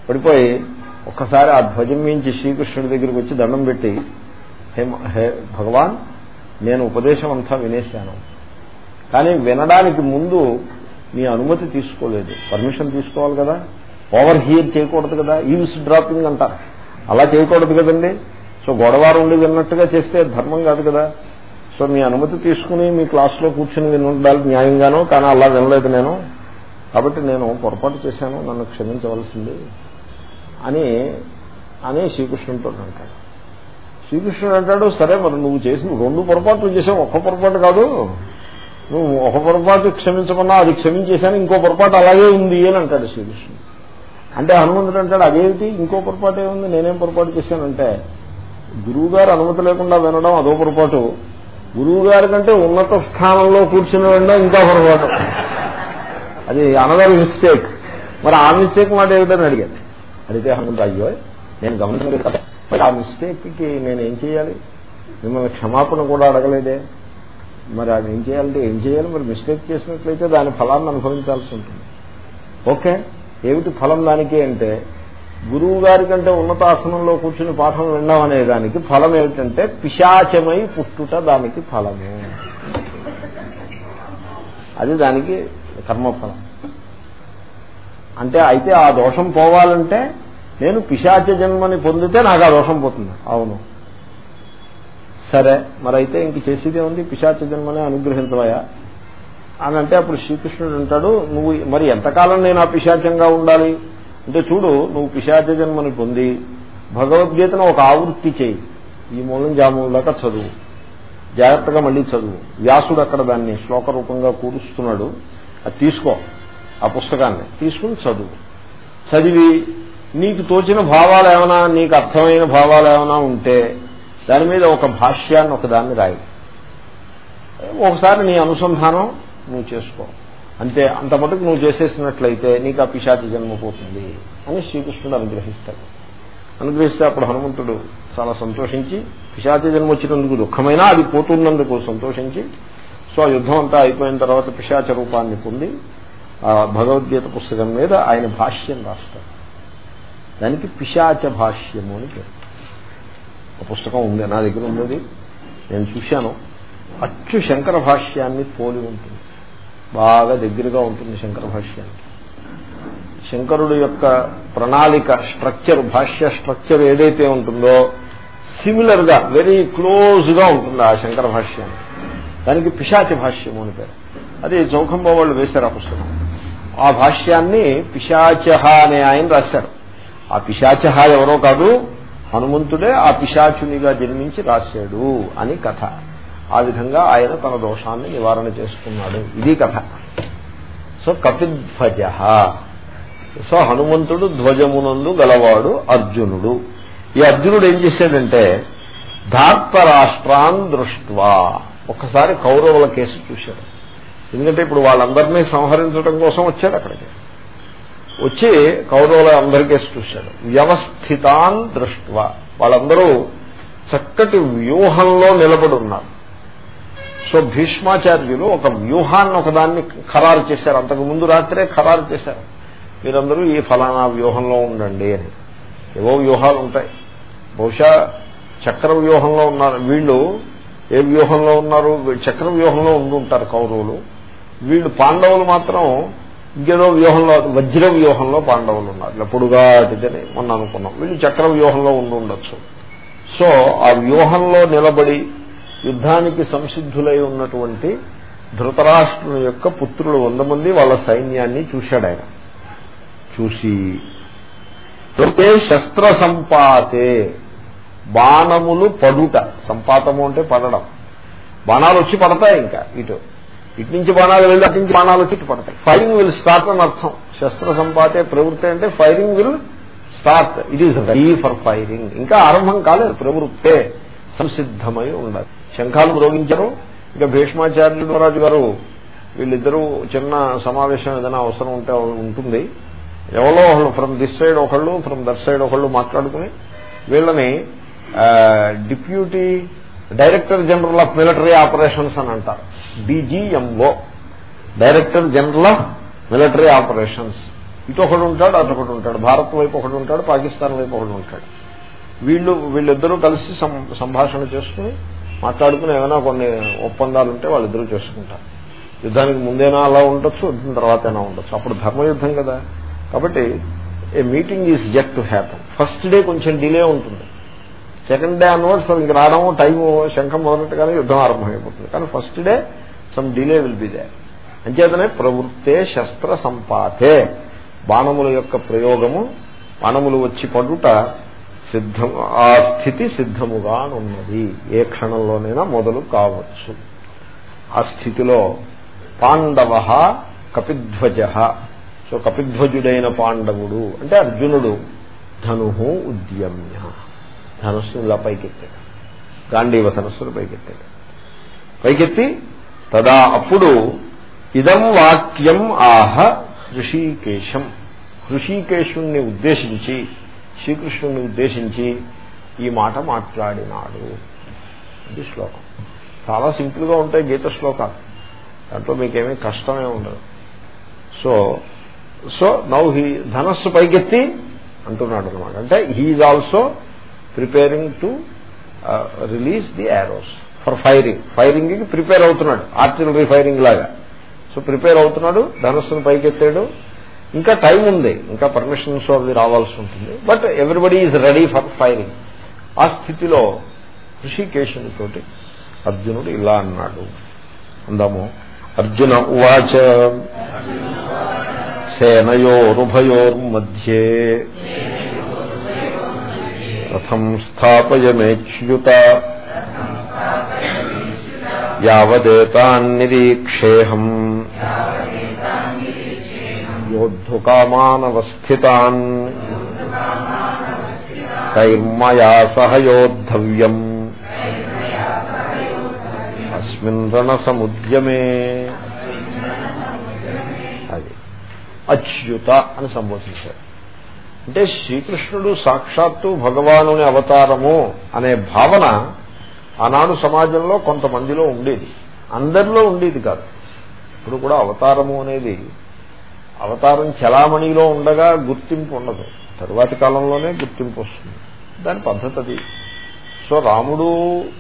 పడిపోయి ఒక్కసారి ఆ ధ్వజం మించి శ్రీకృష్ణుడి దగ్గరికి వచ్చి దండం పెట్టి హే హే భగవాన్ నేను ఉపదేశం అంతా వినేశాను. కానీ వినడానికి ముందు నీ అనుమతి తీసుకోలేదు. పర్మిషన్ తీసుకోవాలి కదా. ఓవర్ హియర్ చేయకూడదు కదా. ఈవ్స్ డ్రాపింగ్ అంటారు అలా చేయకూడదు కదండి. సో గొడవారు ఉండి విన్నట్టుగా చేస్తే ధర్మం కాదు కదా. సో మీ అనుమతి తీసుకుని మీ క్లాస్లో కూర్చుని విని ఉండాలి న్యాయంగానో కానీ అలా వినలేదు నేను. కాబట్టి నేను పొరపాటు చేశాను నన్ను క్షమించవలసింది అని అని శ్రీకృష్ణుడితో అంటాడు. శ్రీకృష్ణుడు అంటాడు సరే మరి నువ్వు చేసిన రెండు పొరపాట్లు చేసావు ఒక్క పొరపాటు కాదు. నువ్వు ఒక పొరపాటు క్షమించమన్నా అది క్షమించేశాను ఇంకో పొరపాటు అలాగే ఉంది అని అంటాడు శ్రీకృష్ణుడు. అంటే హనుమంతుడు అంటాడు అదేమిటి? ఇంకో పొరపాటు ఏముంది నేనేం పొరపాటు చేశానంటే గురువు గారు అనుమతి లేకుండా వినడం అదో పొరపాటు. గురువు గారి కంటే ఉన్నత స్థానంలో కూర్చుని వినడం ఇంకా పొరపాటు. అది అనదర్ మిస్టేక్ మరి ఆ మిస్టేక్ మాట ఏమిటని అడిగాను అడిగితే హనుమంతు అయ్యో నేను గమనించలేదు కదా. మరి ఆ మిస్టేక్కి నేనేం చేయాలి? మిమ్మల్ని క్షమాపణ కూడా అడగలేదే. మరి అది ఏం చేయాలంటే ఏం చేయాలి? మరి మిస్టేక్ చేసినట్లయితే దాని ఫలాన్ని అనుభవించాల్సి ఉంటుంది. ఓకే? ఏమిటి ఫలం దానికి అంటే గురువు గారి కంటే ఉన్నతాసనంలో కూర్చుని పాఠం వినడం అనే దానికి ఫలం ఏమిటంటే పిశాచమై పుట్టుట దానికి ఫలమే. అది దానికి కర్మఫలం. అంటే అయితే ఆ దోషం పోవాలంటే నేను పిశాచ జన్మని పొందితే నాకు ఆ దోషం పోతుంది. అవును. సరే మరైతే ఇంక చేసేదే ఉంది పిశాచ జన్మనే అనుగ్రహించవయా అని అంటే అప్పుడు శ్రీకృష్ణుడు అంటాడు నువ్వు మరి ఎంతకాలం నేను ఆ పిశాచంగా ఉండాలి? అంటే చూడు నువ్వు పిశాచ జన్మని పొంది భగవద్గీతను ఒక ఆవృత్తి చేయి. ఈ మూలం జామూలం దాకా చదువు. జాగ్రత్తగా మళ్ళీ చదువు. వ్యాసుడు అక్కడ దాన్ని శ్లోక రూపంగా కూరుస్తున్నాడు అది తీసుకో ఆ పుస్తకాన్ని. తీసుకుని చదువు. చదివి నీకు తోచిన భావాలు ఏమైనా నీకు అర్థమైన భావాలు ఏమైనా ఉంటే దాని మీద ఒక భాష్యాన్ని ఒక దాన్ని రాయి. ఒకసారి నీ అనుసంధానం నువ్వు చేసుకో. అంతే అంత మటుకు నువ్వు చేసేసినట్లయితే నీకు ఆ పిశాచి జన్మ పోతుంది అని శ్రీకృష్ణుడు అనుగ్రహిస్తాడు. అనుగ్రహిస్తే అప్పుడు హనుమంతుడు చాలా సంతోషించి పిశాచి జన్మ వచ్చినందుకు దుఃఖమైనా అది పోతున్నందుకు సంతోషించి సో ఆ యుద్ధం అంతా అయిపోయిన తర్వాత పిశాచ రూపాన్ని పొంది ఆ భగవద్గీత పుస్తకం మీద ఆయన భాష్యం రాస్తాడు. దానికి పిశాచ భాష్యము అని పేరు. పుస్తకం ఉంది నా దగ్గర ఉన్నది. నేను చూశాను. అచ్చు శంకర భాష్యాన్ని పోలి ఉంటుంది. బాగా దగ్గరగా ఉంటుంది శంకర భాష్యానికి శంకరుడు యొక్క ప్రణాళిక స్ట్రక్చర్ భాష్య స్ట్రక్చర్ ఏదైతే ఉంటుందో సిమిలర్గా వెరీ క్లోజ్గా ఉంటుంది ఆ శంకర భాష్యాన్ని దానికి పిశాచి భాష్యము అని పేరు. అది చౌకంబో వాళ్ళు వేశారు ఆ పుస్తకం. ఆ భాష్యాన్ని పిశాచహ అనే ఆయన రాశారు. ఆ పిశాచహ ఎవరో కాదు హనుమంతుడే ఆ పిశాచునిగా జన్మించి రాశాడు అని కథ. ఆ విధంగా ఆయన తన దోషాన్ని నివారణ చేసుకున్నాడు. ఇది కథ. సో కపిధ్వజ. సో హనుమంతుడు ధ్వజమునందు గలవాడు అర్జునుడు. ఈ అర్జునుడు ఏం చేశాడంటే ధార్తరాష్ట్రాన్ దృష్ట్వా. ఒక్కసారి కౌరవుల కేసు చూశాడు. ఎందుకంటే ఇప్పుడు వాళ్ళందరినీ సంహరించడం కోసం వచ్చాడు అక్కడికి. వచ్చి కౌరవుల అందరికీ చూశాడు. వ్యవస్థితాన్ దృష్ట్వా. వాళ్ళందరూ చక్కటి వ్యూహంలో నిలబడి ఉన్నారు సో భీష్మాచార్యులు ఒక వ్యూహాన్ని ఒకదాన్ని ఖరారు చేశారు. అంతకు ముందు రాత్రే ఖరారు చేశారు. మీరందరూ ఈ ఫలానా వ్యూహంలో ఉండండి అని. ఏవో వ్యూహాలు ఉంటాయి. బహుశా చక్ర వ్యూహంలో ఉన్నారు. వీళ్ళు ఏ వ్యూహంలో ఉన్నారు? చక్ర వ్యూహంలో ఉండుంటారు కౌరవులు. వీళ్ళు పాండవులు మాత్రం ఇంకేదో వ్యూహంలో వజ్ర వ్యూహంలో పాండవులు ఉన్నారు. ఇలా పొడుగాటిదని మొన్న అనుకున్నాం. వీళ్ళు చక్ర వ్యూహంలో ఉండి ఉండొచ్చు. సో ఆ వ్యూహంలో నిలబడి యుద్ధానికి సంసిద్ధులై ఉన్నటువంటి ధృతరాష్ట్రుని యొక్క పుత్రులు వంద మంది వాళ్ళ సైన్యాన్ని చూశాడు ఆయన. చూసి శస్త్ర సంపాతే బాణములు పడుట. సంపాతము అంటే పడడం. బాణాలు వచ్చి పడతాయి ఇంకా ఇటు. ఇటు నుంచి బాణాలు వెళ్ళి అటు నుంచి బాణాలు వచ్చి పడతాయి. ఫైరింగ్ విల్ స్టార్ట్ అని అర్థం. శస్త్ర సంపాతే ప్రవృత్తి అంటే firing will start it is ready for firing ఇంకా ఆరంభం కాలేదు ప్రవృత్తే. సంసిద్ధమై ఉండాలి. శంఖాలు మ్రోగించరు. ఇక భీష్మాచార్యుడు రాజు గారు వీళ్ళిద్దరూ చిన్న సమావేశం ఏదైనా అవసరం ఉంటే ఉంటుంది. ఎవరో ఒకళ్ళు ఫ్రమ్ దిస్ సైడ్ ఒకళ్ళు ఫ్రమ్ దట్ సైడ్ ఒకళ్ళు మాట్లాడుకుని వీళ్ళని deputy director general of military operations అని అంటారు. DGMO director general of military operations. ఇటు ఒకడు ఉంటాడు అటు ఉంటాడు. భారత్ వైపు ఒకడు ఉంటాడు పాకిస్తాన్ వైపు ఒకడు ఉంటాడు. వీళ్ళు వీళ్ళిద్దరూ కలిసి సంభాషణ చేసుకుని మాట్లాడుకుని ఏమైనా కొన్ని ఒప్పందాలు ఉంటే వాళ్ళిద్దరూ చేసుకుంటారు. యుద్ధానికి ముందేనా అలా ఉండొచ్చు యుద్ధం తర్వాతైనా ఉండొచ్చు. అప్పుడు ధర్మయుద్ధం కదా. కాబట్టి a meeting is yet to happen first day కొంచెం డిలే ఉంటుంది. సెకండ్ డే అన్వర్డ్స్ ఇంక రావడం టైం శంఖం మొదలెట్టగానే యుద్ధం ఆరంభమైపోతుంది. కానీ first day some delay will be there అంచేతనే ప్రవృత్తే శస్త్ర సంపాతే. బాణముల యొక్క ప్రయోగము బాణములు వచ్చి పడుట సిద్ధం ఆ స్థితి సిద్ధముగా ఉన్నది ఏ క్షణంలోనైనా మొదలు కావచ్చు. ఆ స్థితిలో పాండవ కపిధ్వజ. సో కపిధ్వజుడైన పాండవుడు అంటే అర్జునుడు ధను ఉద్యమ్య. ధనుస్సు ఇలా పైకెత్తాడు. గాంధీవ ధనుస్సును పైకెత్తాడు. పైకెత్తి తదా అప్పుడు ఇదం వాక్యం ఆహ హృషీకేశం. హృషీకేశుణ్ణి ఉద్దేశించి శ్రీకృష్ణుణ్ణి ఉద్దేశించి ఈ మాట మాట్లాడినాడు. ఇది శ్లోకం. చాలా సింపుల్గా ఉంటాయి గీత శ్లోకాలు. దాంట్లో మీకేమీ కష్టమే ఉండదు. సో సో నౌ హీ ధనస్సు పైకెత్తి అంటున్నాడు అనమాట అంటే he also preparing to release the arrows for firing. ఫైరింగ్కి prepare అవుతున్నాడు. ఆర్టిలరీ ఫైరింగ్ లాగా. సో ప్రిపేర్ అవుతున్నాడు ధనస్సును పైకెత్తాడు. ఇంకా టైం ఉంది. ఇంకా పర్మిషన్స్ అవి రావాల్సి ఉంటుంది. But everybody is ready for firing. ఆ స్థితిలో ఋషికేశుని తోటి అర్జునుడు ఇలా అన్నాడు. అందాము అర్జున ఉవాచ సేనయోరుభయోర్మధ్యే రథం స్థాపయమేచ్యుత యావదేతాన్నిరీక్షేహం యోద్ధుకామానవస్థితాన్. కైర్మయా సహయోద్ధవ్యం. అస్మిన్ రణసముద్యమే. అది. అచ్యుత అని సంబోధించారు. అంటే శ్రీకృష్ణుడు సాక్షాత్తు భగవానుని అవతారము అనే భావన ఆనాడు సమాజంలో కొంతమందిలో ఉండేది. అందరిలో ఉండేది కాదు. ఇప్పుడు కూడా అవతారము అనేది అవతారం చలామణిలో ఉండగా గుర్తింపు ఉండదు. తరువాతి కాలంలోనే గుర్తింపు వస్తుంది. దాని పద్ధతి అది. సో రాముడు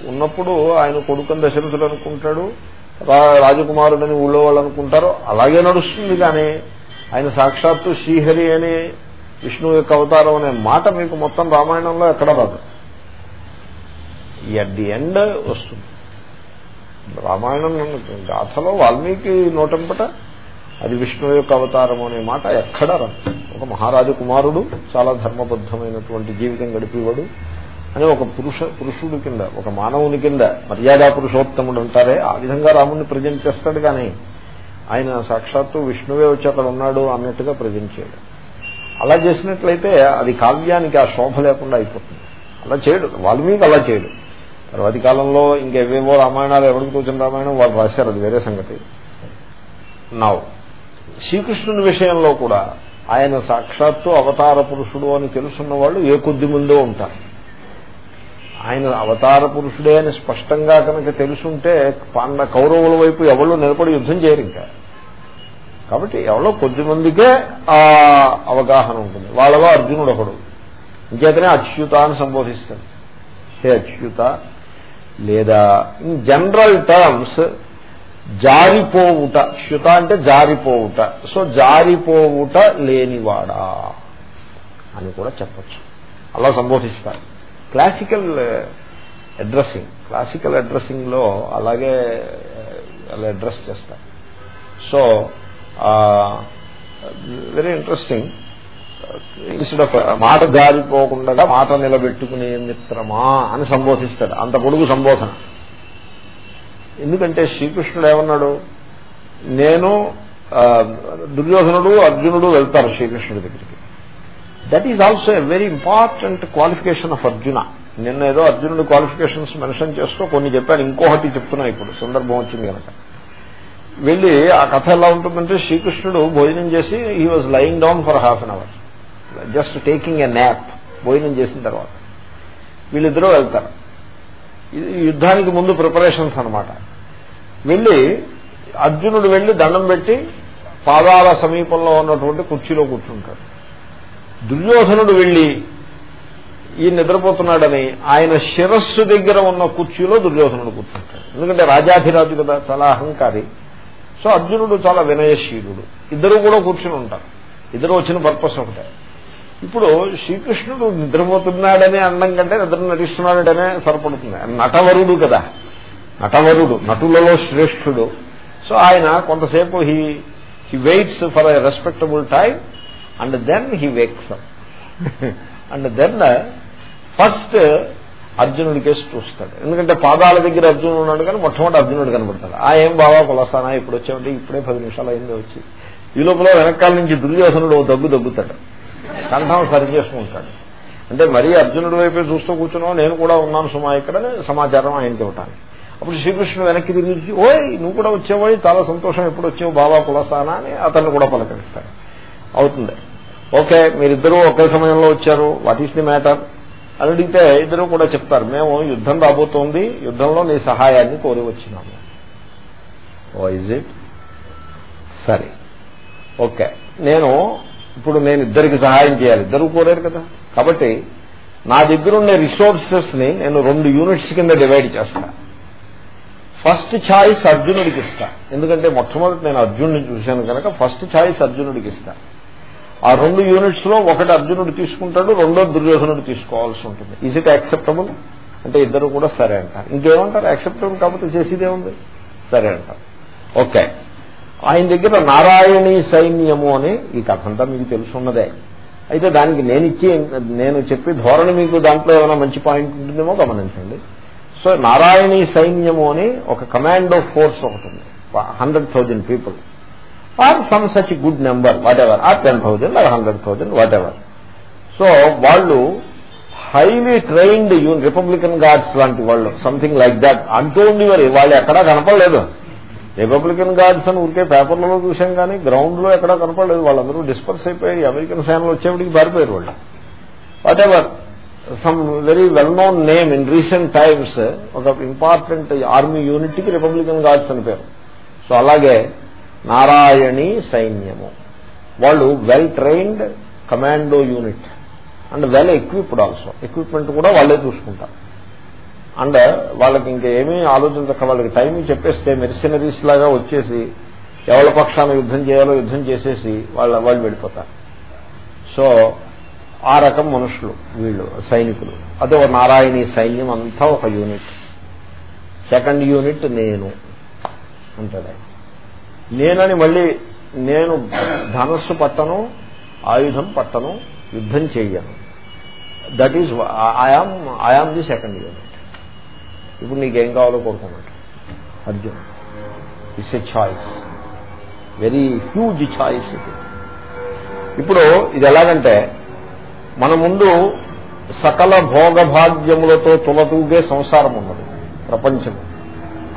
ఉన్నప్పుడు ఆయన కొడుకుని దశరథుడు అనుకుంటాడు రాజకుమారుడని ఊళ్ళో వాళ్ళు అనుకుంటారు. అలాగే నడుస్తుంది కానీ ఆయన సాక్షాత్తు శ్రీహరి అనే విష్ణువు యొక్క అవతారం అనే మాట మీకు మొత్తం రామాయణంలో ఎక్కడ రాదు. ఎట్ ది ఎండ్ వస్తుంది. రామాయణం గాథలో వాల్మీకి నోటంపట అది విష్ణువు యొక్క అవతారం అనే మాట ఎక్కడ రాదు. ఒక మహారాజు కుమారుడు చాలా ధర్మబద్ధమైనటువంటి జీవితం గడిపేవాడు అని ఒక పురుష పురుషుడు కింద ఒక మానవుని కింద మర్యాదా పురుషోత్తముడు అంటారే ఆ విధంగా రాముడిని ప్రజెంట్ చేస్తాడు కానీ ఆయన సాక్షాత్తు విష్ణువే వచ్చి అక్కడ ఉన్నాడు అన్నట్టుగా ప్రజెంట్ చేయడు. అలా చేసినట్లయితే అది కావ్యానికి ఆ శోభ లేకుండా అయిపోతుంది. అలా చేయడు. వాల్మీకి అలా చేయడు. తర్వాతి కాలంలో ఇంకేవేవో రామాయణాలు ఎవరికి తోచిన రామాయణం వాళ్ళు రాశారు అది వేరే సంగతి. నావు శ్రీకృష్ణుని విషయంలో కూడా ఆయన సాక్షాత్తు అవతార పురుషుడు అని తెలుసున్న వాళ్ళు ఏ కొద్ది ముందో ఉంటారు. ఆయన అవతార పురుషుడే అని స్పష్టంగా కనుక తెలుసుంటే పాండ కౌరవుల వైపు ఎవరు నిలబడి యుద్ధం చేయరు ఇంకా. కాబట్టి ఎవరో కొద్ది మందికే ఆ అవగాహన ఉంటుంది. వాళ్ళలో అర్జునుడు ఒకడు. ఇంకేతనే అచ్యుత అని సంబోధిస్తాడు హే అచ్యుత లేదా ఇన్ జనరల్ టర్మ్స్ జారిపోవుట. శ్యుత అంటే జారిపోవుట. సో జారిపోవుట లేనివాడా అని కూడా చెప్పచ్చు. అలా సంబోధిస్తారు. క్లాసికల్ అడ్రస్సింగ్ క్లాసికల్ అడ్రస్సింగ్లో అలాగే uh, అలా అడ్రస్ చేస్తారు. So uh, very interesting instead of మాట జారిపోకుండా మాట నిలబెట్టుకునే మిత్రమా అని సంబోధిస్తాడు. అంత పొడుగు సంబోధన. ఎందుకంటే శ్రీకృష్ణుడు ఏమన్నాడు? నేను దుర్యోధనుడు అర్జునుడు వెళ్తారు శ్రీకృష్ణుడి దగ్గరికి. That is also a very important qualification of Arjuna నిన్న ఏదో అర్జునుడి క్వాలిఫికేషన్స్ మెన్షన్ చేస్తూ కొన్ని చెప్పాను ఇంకొకటి చెప్తున్నా ఇప్పుడు. సందర్భం వచ్చింది కనుక. వెళ్ళి ఆ కథ ఎలా ఉంటుందంటే శ్రీకృష్ణుడు భోజనం చేసి he was lying down for half an hour just taking a nap భోజనం చేసిన తర్వాత. వీళ్ళిద్దరూ వెళ్తారు. యుద్ధానికి ముందు ప్రిపరేషన్స్ అనమాట వెళ్ళి అర్జునుడు వెళ్ళి దండం పెట్టి పాదాల సమీపంలో ఉన్నటువంటి కుర్చీలో కూర్చుంటాడు. దుర్యోధనుడు వెళ్ళి ఈ నిద్రపోతున్నాడని ఆయన శిరస్సు దగ్గర ఉన్న కుర్చీలో దుర్యోధనుడు కూర్చుంటాడు. ఎందుకంటే రాజాధిరాజు కదా చాలా అహంకారి. సో అర్జునుడు చాలా వినయశీలుడు. ఇద్దరు కూడా కూర్చుని ఉంటారు. ఇద్దరు వచ్చిన పర్పస్ ఒకటే. ఇప్పుడు శ్రీకృష్ణుడు నిద్రపోతున్నాడనే అండం కంటే నిద్ర నటిస్తున్నాడనే సరిపడుతుంది. నటవరుడు కదా. నటవరుడు నటులలో శ్రేష్ఠుడు. సో ఆయన కొంతసేపు he he waits for a respectable time and then he wakes and then first అర్జునుడి కేసు చూస్తాడు. ఎందుకంటే పాదాల దగ్గర అర్జునుడు ఉన్నాడు కానీ మొట్టమొదటి అర్జునుడు కనబడతాడు. ఆ ఏం బావా కులసానా ఇప్పుడు వచ్చామంటే ఇప్పుడే పది నిమిషాలు అయింది వచ్చి. ఈ లోపల వెనకాల నుంచి దుర్యోధనుడు ఓ దగ్గు దగ్గుతాడు. కంఠం సరి చేసుకుంటాడు. అంటే మరీ అర్జునుడి వైపే చూస్తూ కూర్చున్నావు నేను కూడా ఉన్నాను సుమా ఇక్కడ సమాచారం ఆయనకి ఇవ్వటానికి. అప్పుడు శ్రీకృష్ణుడు వెనక్కి తిరిగి ఓయ్ నువ్వు కూడా వచ్చేవాడి చాలా సంతోషం ఎప్పుడు వచ్చావు బాబా కులసానా అని అతన్ని కూడా పలకరిస్తాడు అవుతుంది. ఓకే మీరిద్దరూ ఒకే సమయంలో వచ్చారు వాట్ ఈస్ ది మ్యాటర్? అని అడిగితే ఇద్దరు కూడా చెప్తారు మేము యుద్ధం రాబోతోంది యుద్ధంలో నీ సహాయాన్ని కోరి వచ్చినాము. ఓ ఇజ్ ఇట్ సరే ఓకే నేను ఇప్పుడు నేను ఇద్దరికి సహాయం చేయాలి. ఇద్దరు కోరారు కదా. కాబట్టి నా దగ్గర ఉండే రిసోర్సెస్ని నేను రెండు యూనిట్స్ కింద డివైడ్ చేస్తా. ఫస్ట్ ఛాయిస్ అర్జునుడికి ఇస్తా. ఎందుకంటే మొట్టమొదటి నేను అర్జునుడిని చూశాను కనుక ఫస్ట్ ఛాయిస్ అర్జునుడికి ఇస్తా. ఆ రెండు యూనిట్స్లో ఒకటి అర్జునుడు తీసుకుంటాడు రెండో దుర్యోధనుడు తీసుకోవాల్సి ఉంటుంది. ఈజ్ ఇట్ యాక్సెప్టబుల్ అంటే ఇద్దరు కూడా సరే అంటారు. ఇంకేమంటారు? యాక్సెప్టబుల్ కాకపోతే చేసేదే ఉంది సరే అంటారు. ఓకే ఆయన దగ్గర నారాయణీ సైన్యము అని ఈ కథంతా మీకు తెలుసున్నదే. అయితే దానికి నేను ఇచ్చి నేను చెప్పి ధోరణి మీకు దాంట్లో ఏమైనా మంచి పాయింట్ ఉంటుందేమో గమనించండి. సో నారాయణీ సైన్యము అని ఒక కమాండో ఫోర్స్ ఒకటి ఉంది. Hundred thousand people or some such good number whatever or ten thousand or hundred thousand whatever so వాళ్ళు హైలీ ట్రైన్డ్ యూన్ రిపబ్లికన్ గార్డ్స్ లాంటి వాళ్ళు సంథింగ్ లైక్ దాట్ అంటూ ఉండేవారు. వాళ్ళు ఎక్కడా కనపడలేదు. రిపబ్లికన్ గార్డ్స్ అని ఊరికే పేపర్లలో చూసాం కానీ గ్రౌండ్లో ఎక్కడా కనపడలేదు. వాళ్ళందరూ డిస్పర్స్ అయిపోయి అమెరికన్ సేనలు వచ్చేప్పటికి పారిపోయారు వాళ్ళు. Whatever some very well known name in recent times ఒక ఇంపార్టెంట్ ఆర్మీ యూనిట్కి రిపబ్లికన్ గార్డ్స్ అని పేరు. సో అలాగే నారాయణి సైన్యము. వాళ్ళు well trained commando unit and well equipped also equipment కూడా వాళ్ళే చూసుకుంటారు. అండ్ వాళ్ళకి ఇంకా ఏమీ ఆలోచించక వాళ్ళకి టైం చెప్పేస్తే మెరిసినరీస్ లాగా వచ్చేసి ఎవరి పక్షాన యుద్ధం చేయాలో యుద్ధం చేసేసి వాళ్ళ వాళ్ళు వెళ్ళిపోతారు. సో ఆ రకం మనుషులు వీళ్ళు సైనికులు. అదే ఒక నారాయణి సైన్యం అంతా ఒక యూనిట్ సెకండ్ యూనిట్ నేను అంటాడు నేనని మళ్ళీ నేను ధనస్సు పట్టను ఆయుధం పట్టను యుద్ధం చెయ్యను. That is I am I am the second unit ఇప్పుడు నీకేం కావాలో కోరుకోమంట Arjun it's a choice very huge choice ఇది. ఇప్పుడు ఇది ఎలాగంటే మన ముందు సకల భోగభాగ్యములతో తులతూగే సంసారం ఉన్నది ప్రపంచం.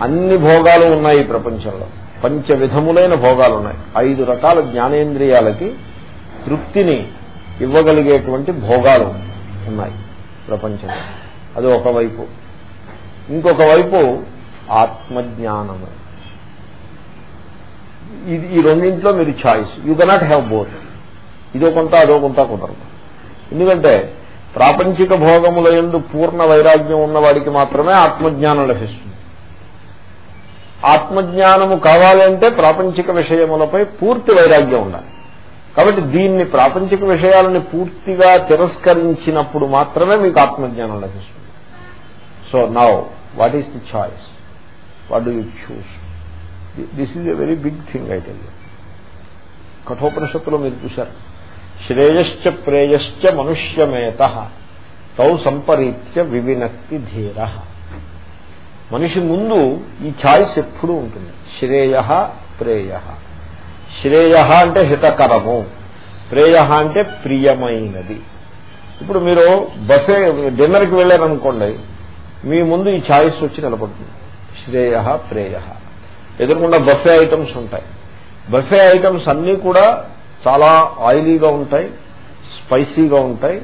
అన్ని భోగాలు ఉన్నాయి ఈ ప్రపంచంలో. పంచ విధములైన భోగాలు ఉన్నాయి. ఐదు రకాల జ్ఞానేంద్రియాలకి తృప్తిని ఇవ్వగలిగేటువంటి భోగాలు ఉన్నాయి ప్రపంచంలో. అది ఒకవైపు. ఇంకొక వైపు ఆత్మజ్ఞానము. ఇది ఈ రెండింట్లో మీరు choice. You cannot have both ఇదో కొంత అదో కొంత కుదరదు. ఎందుకంటే ప్రాపంచిక భోగముల ఎందు పూర్ణ వైరాగ్యం ఉన్నవాడికి మాత్రమే ఆత్మజ్ఞానం లభిస్తుంది. ఆత్మజ్ఞానము కావాలంటే ప్రాపంచిక విషయములపై పూర్తి వైరాగ్యం ఉండాలి. కాబట్టి దీన్ని ప్రాపంచిక విషయాలని పూర్తిగా తిరస్కరించినప్పుడు మాత్రమే మీకు ఆత్మజ్ఞానం లభిస్తుంది. So now what is the choice what do you choose this is a very big thing అయితే కఠోపనిషత్తులో మీరు చూశారు శ్రేయశ్చ ప్రేయశ్చ మనుష్యమేత తౌ సంపరీత్య వివినక్తి ధీర మనిషి ముందు ఈ ఛాయిస్ ఎప్పుడూ ఉంటుంది. శ్రేయ ప్రేయ శ్రేయ అంటే హితకరము. ప్రేయ అంటే ప్రియమైనది. ఇప్పుడు మీరు బఫే డిన్నర్కి వెళ్ళారనుకోండి మీ ముందు ఈ ఛాయిస్ వచ్చి నిలబడుతుంది. శ్రేయ ప్రేయ. ఎదురుకుండా బఫే ఐటమ్స్ ఉంటాయి. బఫే ఐటమ్స్ అన్నీ కూడా చాలా ఆయిలీగా ఉంటాయి స్పైసీగా ఉంటాయి.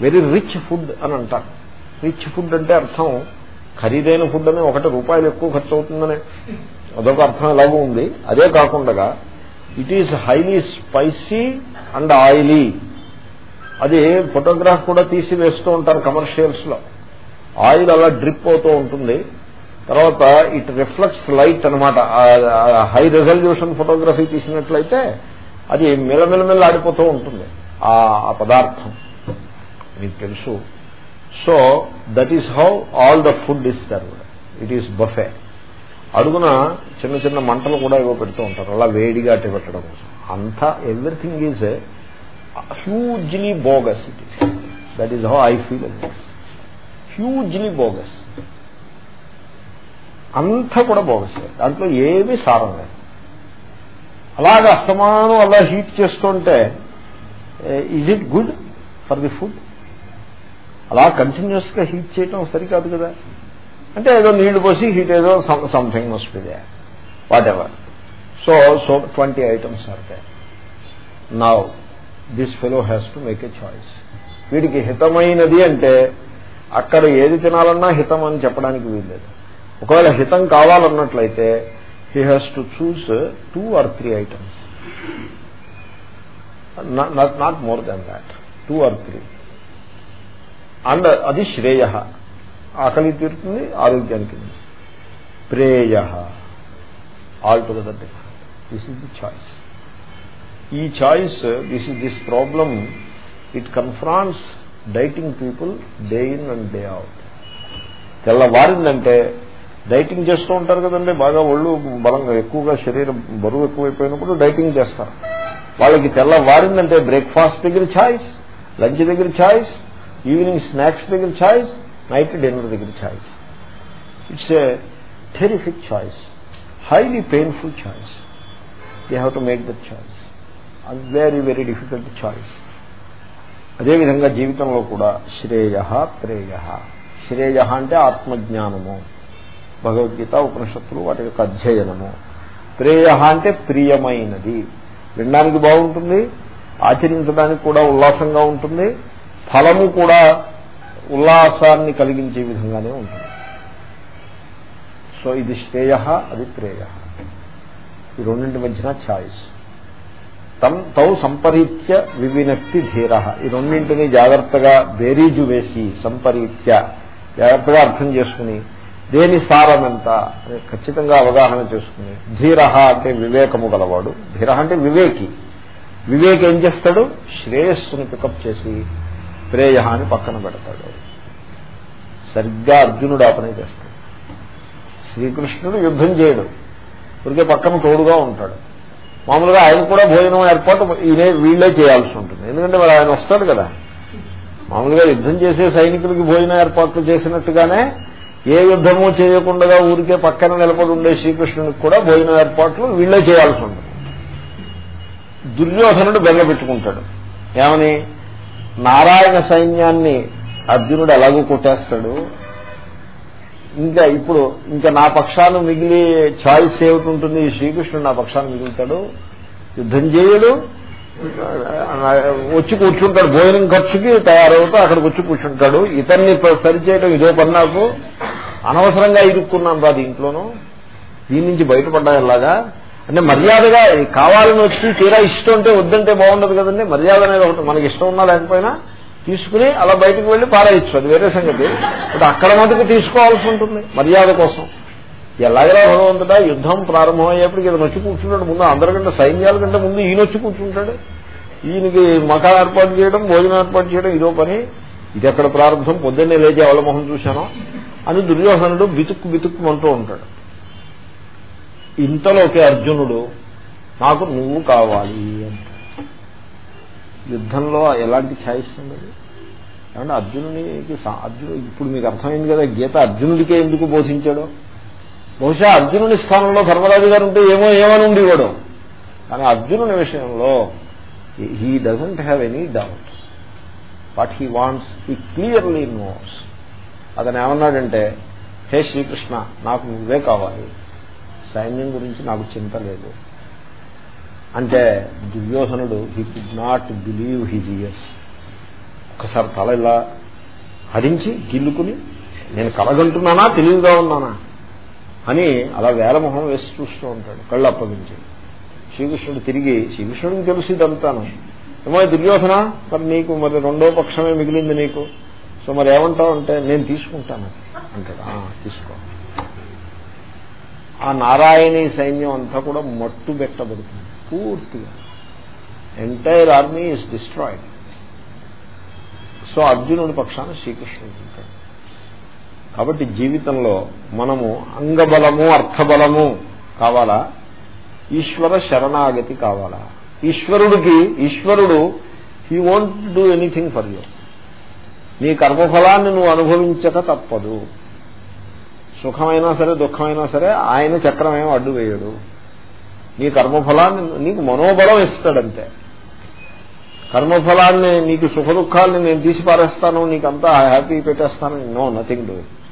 వెరీ రిచ్ ఫుడ్ అని అంటారు. రిచ్ ఫుడ్ అంటే అర్థం ఖరీదైన ఫుడ్ అని ఒకటి రూపాయలు ఎక్కువ ఖర్చు అవుతుందని అదొక అర్థం ఎలాగూ ఉంది. అదే కాకుండా it is highly spicy and oily అది ఫోటోగ్రాఫ్ కూడా తీసి వేస్తూ ఉంటారు కమర్షియల్స్లో. ఆయిల్ అలా డ్రిప్ అవుతూ ఉంటుంది. తర్వాత ఇట్ రిఫ్లెక్ట్స్ లైట్ అనమాట హై రెజల్యూషన్ ఫోటోగ్రఫీ తీసినట్లయితే అది మిలమిలమిల్ల ఆడిపోతూ ఉంటుంది. ఆ పదార్థం. మీకు తెలుసు. So that is how all the food is served it is buffet అడుగున చిన్న చిన్న మంటలు కూడా ఇవ్వ పెడుతూ ఉంటారు. అలా వేడిగా అట్టి పెట్టడం కోసం. అంతా everything is hugely bogus it is that is how I feel hugely bogus అంతా కూడా బోగస్ దాంట్లో ఏమీ సారం లేదు. అలాగే అస్తమానం అలా హీట్ చేస్తుంటే is it good for the food అలా కంటిన్యూస్గా హీట్ చేయటం సరికాదు కదా. అంటే ఏదో నీళ్ళు పోసి హీట్ ఏదో something must be there whatever so so twenty items are there now this fellow has to make a choice వీడికి హితమైనది అంటే అక్కడ ఏది తినాలన్నా హితం అని చెప్పడానికి వీల్లేదు. ఒకవేళ హితం కావాలన్నట్లయితే he has to choose two or three items not more than that two or three and అది శ్రేయ. ఆకలి తీరుతుంది ఆరోగ్యానికి ప్రేయ. All together different this is the choice ఈ choice this is this problem it confronts dieting people day in and day out. తెల్లవారిందంటే dieting చేస్తూ ఉంటారు కదండి బాగా ఒళ్ళు బలంగా ఎక్కువగా శరీరం బరువు ఎక్కువైపోయినప్పుడు డైటింగ్ చేస్తారు. వాళ్ళకి తెల్లవారిందంటే బ్రేక్ఫాస్ట్ దగ్గర ఛాయిస్ లంచ్ దగ్గర ఛాయిస్ ఈవినింగ్ స్నాక్స్ దగ్గర ఛాయిస్ నైట్ డిన్నర్ దగ్గర choice it's a terrific choice highly painful choice they have to make that choice very very difficult choice అదేవిధంగా జీవితంలో కూడా శ్రేయ ప్రేయ శ్రేయ అంటే ఆత్మజ్ఞానము. భగవద్గీత ఉపనిషత్తులు వాటి యొక్క అధ్యయనము. ప్రేయ అంటే ప్రియమైనది. వినడానికి బాగుంటుంది ఆచరించడానికి కూడా ఉల్లాసంగా ఉంటుంది ఫలము కూడా ఉల్లాసాన్ని కలిగించే విధంగానే ఉంటుంది. సో ఇది శ్రేయ అది ప్రేయ ఈ రెండింటి మధ్యన ఛాయిస్. తమ్ తౌ సంపరీత్య వివినక్తి ధీర. ఈ రెండింటినీ జాగ్రత్తగా బేరీజు వేసి సంపరీత్య జాగ్రత్తగా అర్థం చేసుకుని దేని సారమెంత అని ఖచ్చితంగా అవగాహన చేసుకుని ధీర అంటే వివేకము గలవాడు. ధీర అంటే వివేకి. వివేక్ ఏం చేస్తాడు? శ్రేయస్సును పికప్ చేసి ప్రేయ అని పక్కన పెడతాడు. సరిగ్గా అర్జునుడు ఆ పని చేస్తాడు. శ్రీకృష్ణుడు యుద్ధం చేయడు. ఇప్పటికే పక్కన తోడుగా ఉంటాడు. మామూలుగా ఆయన కూడా భోజనం ఏర్పాటు ఈయనే వీళ్ళే చేయాల్సి ఉంటుంది. ఎందుకంటే మరి ఆయన వస్తాడు కదా. మామూలుగా యుద్ధం చేసే సైనికులకి భోజన ఏర్పాట్లు చేసినట్టుగానే ఏ యుద్ధము చేయకుండా ఊరికే పక్కన నిలబడి ఉండే శ్రీకృష్ణునికి కూడా భోజన ఏర్పాట్లు వీళ్ళే చేయాల్సి ఉంటుంది. దుర్యోధనుడు బెల్ల పెట్టుకుంటాడు. ఏమని? నారాయణ సైన్యాన్ని అర్జునుడు ఎలాగూ కొట్టేస్తాడు. ఇంకా ఇప్పుడు ఇంకా నా పక్షాన్ని మిగిలి ఛాయిస్ ఏమిటి ఉంటుంది శ్రీకృష్ణుడు నా పక్షాన్ని మిగులుతాడు. యుద్ధం చేయడు. వచ్చి కూర్చుంటాడు. భోజనం ఖర్చుకి తయారవుతూ అక్కడికి వచ్చి కూర్చుంటాడు. ఇతన్ని సరిచేయడం ఇదో పని నాకు. అనవసరంగా ఇరుక్కున్నాను రా దీంట్లోనూ. దీని నుంచి బయటపడ్డా ఎలాగా అంటే మర్యాదగా కావాలని వచ్చి తీరా ఇష్టం ఉంటే వద్దంటే బాగుండదు కదండి. మర్యాద అనేది ఒకటి మనకి ఇష్టం ఉన్నా లేకపోయినా తీసుకుని అలా బయటకు వెళ్ళి పారేయచ్చు. అది వేరే సంగతి. బట్ అక్కడ మటుకు తీసుకోవాల్సి ఉంటుంది మర్యాద కోసం. ఎలాగైనా భగవంతుడా యుద్ధం ప్రారంభమయ్యేప్పటికి ఇది వచ్చి కూర్చుంటాడు. ముందు అందరికంటే సైన్యాల కంటే ముందు ఈయన వచ్చి కూర్చుంటాడు. ఈయనకి మకా ఏర్పాటు చేయడం భోజనం ఏర్పాటు చేయడం ఇదో పని. ఇది ఎక్కడ ప్రారంభం. పొద్దున్నే లేచి అవలమోహం చూశాను అని దుర్యోధనుడు బితుక్కు బితుక్కుమంటూ ఉంటాడు. ఇంతలోకి అర్జునుడు నాకు నువ్వు కావాలి అంటాడు. యుద్ధంలో ఎలాంటి ఛాయిస్ ఉండదు. ఏమంటే అర్జునునికి అర్జునుడు ఇప్పుడు మీకు అర్థమైంది కదా గీత అర్జునుడికే ఎందుకు బోధించాడు? బహుశా అర్జునుడి స్థానంలో ధర్మరాజు గారు ఉంటే ఏమో ఏమని ఉండేవాడు. కానీ అర్జునుని విషయంలో he doesn't have any doubt what he wants he clearly knows అతను ఏమన్నాడంటే హే శ్రీకృష్ణ నాకు నువ్వే కావాలి. సైన్యం గురించి నాకు చింత లేదు. అంటే దుర్యోధనుడు he could not believe his ears ఒకసారి తల ఇలా హరించి గిల్లుకుని నేను కలగంటున్నానా? తెలివిగా ఉన్నానా? అని అలా వేలమొహం వేసి చూస్తూ ఉంటాడు కళ్ళు అప్పగించి. శ్రీకృష్ణుడు తిరిగి శ్రీకృష్ణుడికి తెలుసు ఇదంతాను. ఏమో దుర్యోధన? మరి నీకు మరి రెండో పక్షమే మిగిలింది నీకు. సో మరి ఏమంటావు అంటే నేను తీసుకుంటాను. అంటాడు. తీసుకో. ఆ నారాయణీ సైన్యం అంతా కూడా మట్టు పెట్టబడుతుంది పూర్తిగా. Entire army is destroyed so అర్జునుడి పక్షాన శ్రీకృష్ణుడు ఉంటాడు. కాబట్టి జీవితంలో మనము అంగబలము అర్థబలము కావాలా? ఈశ్వర శరణాగతి కావాలా? ఈశ్వరుడికి ఈశ్వరుడు he won't do anything for you నీ కర్మఫలాన్ని నువ్వు అనుభవించక తప్పదు. సుఖమైనా సరే దుఃఖమైనా సరే ఆయన చక్రమేమో అడ్డు వేయడు నీ కర్మఫలాన్ని నీకు మనోబలం ఇస్తాడంతే. కర్మఫలాన్ని నీకు సుఖ దుఃఖాలని నేను తీసి పారేస్తాను నీకంతా హ్యాపీ పెట్టేస్తాను నో నథింగ్ డూ ఇట్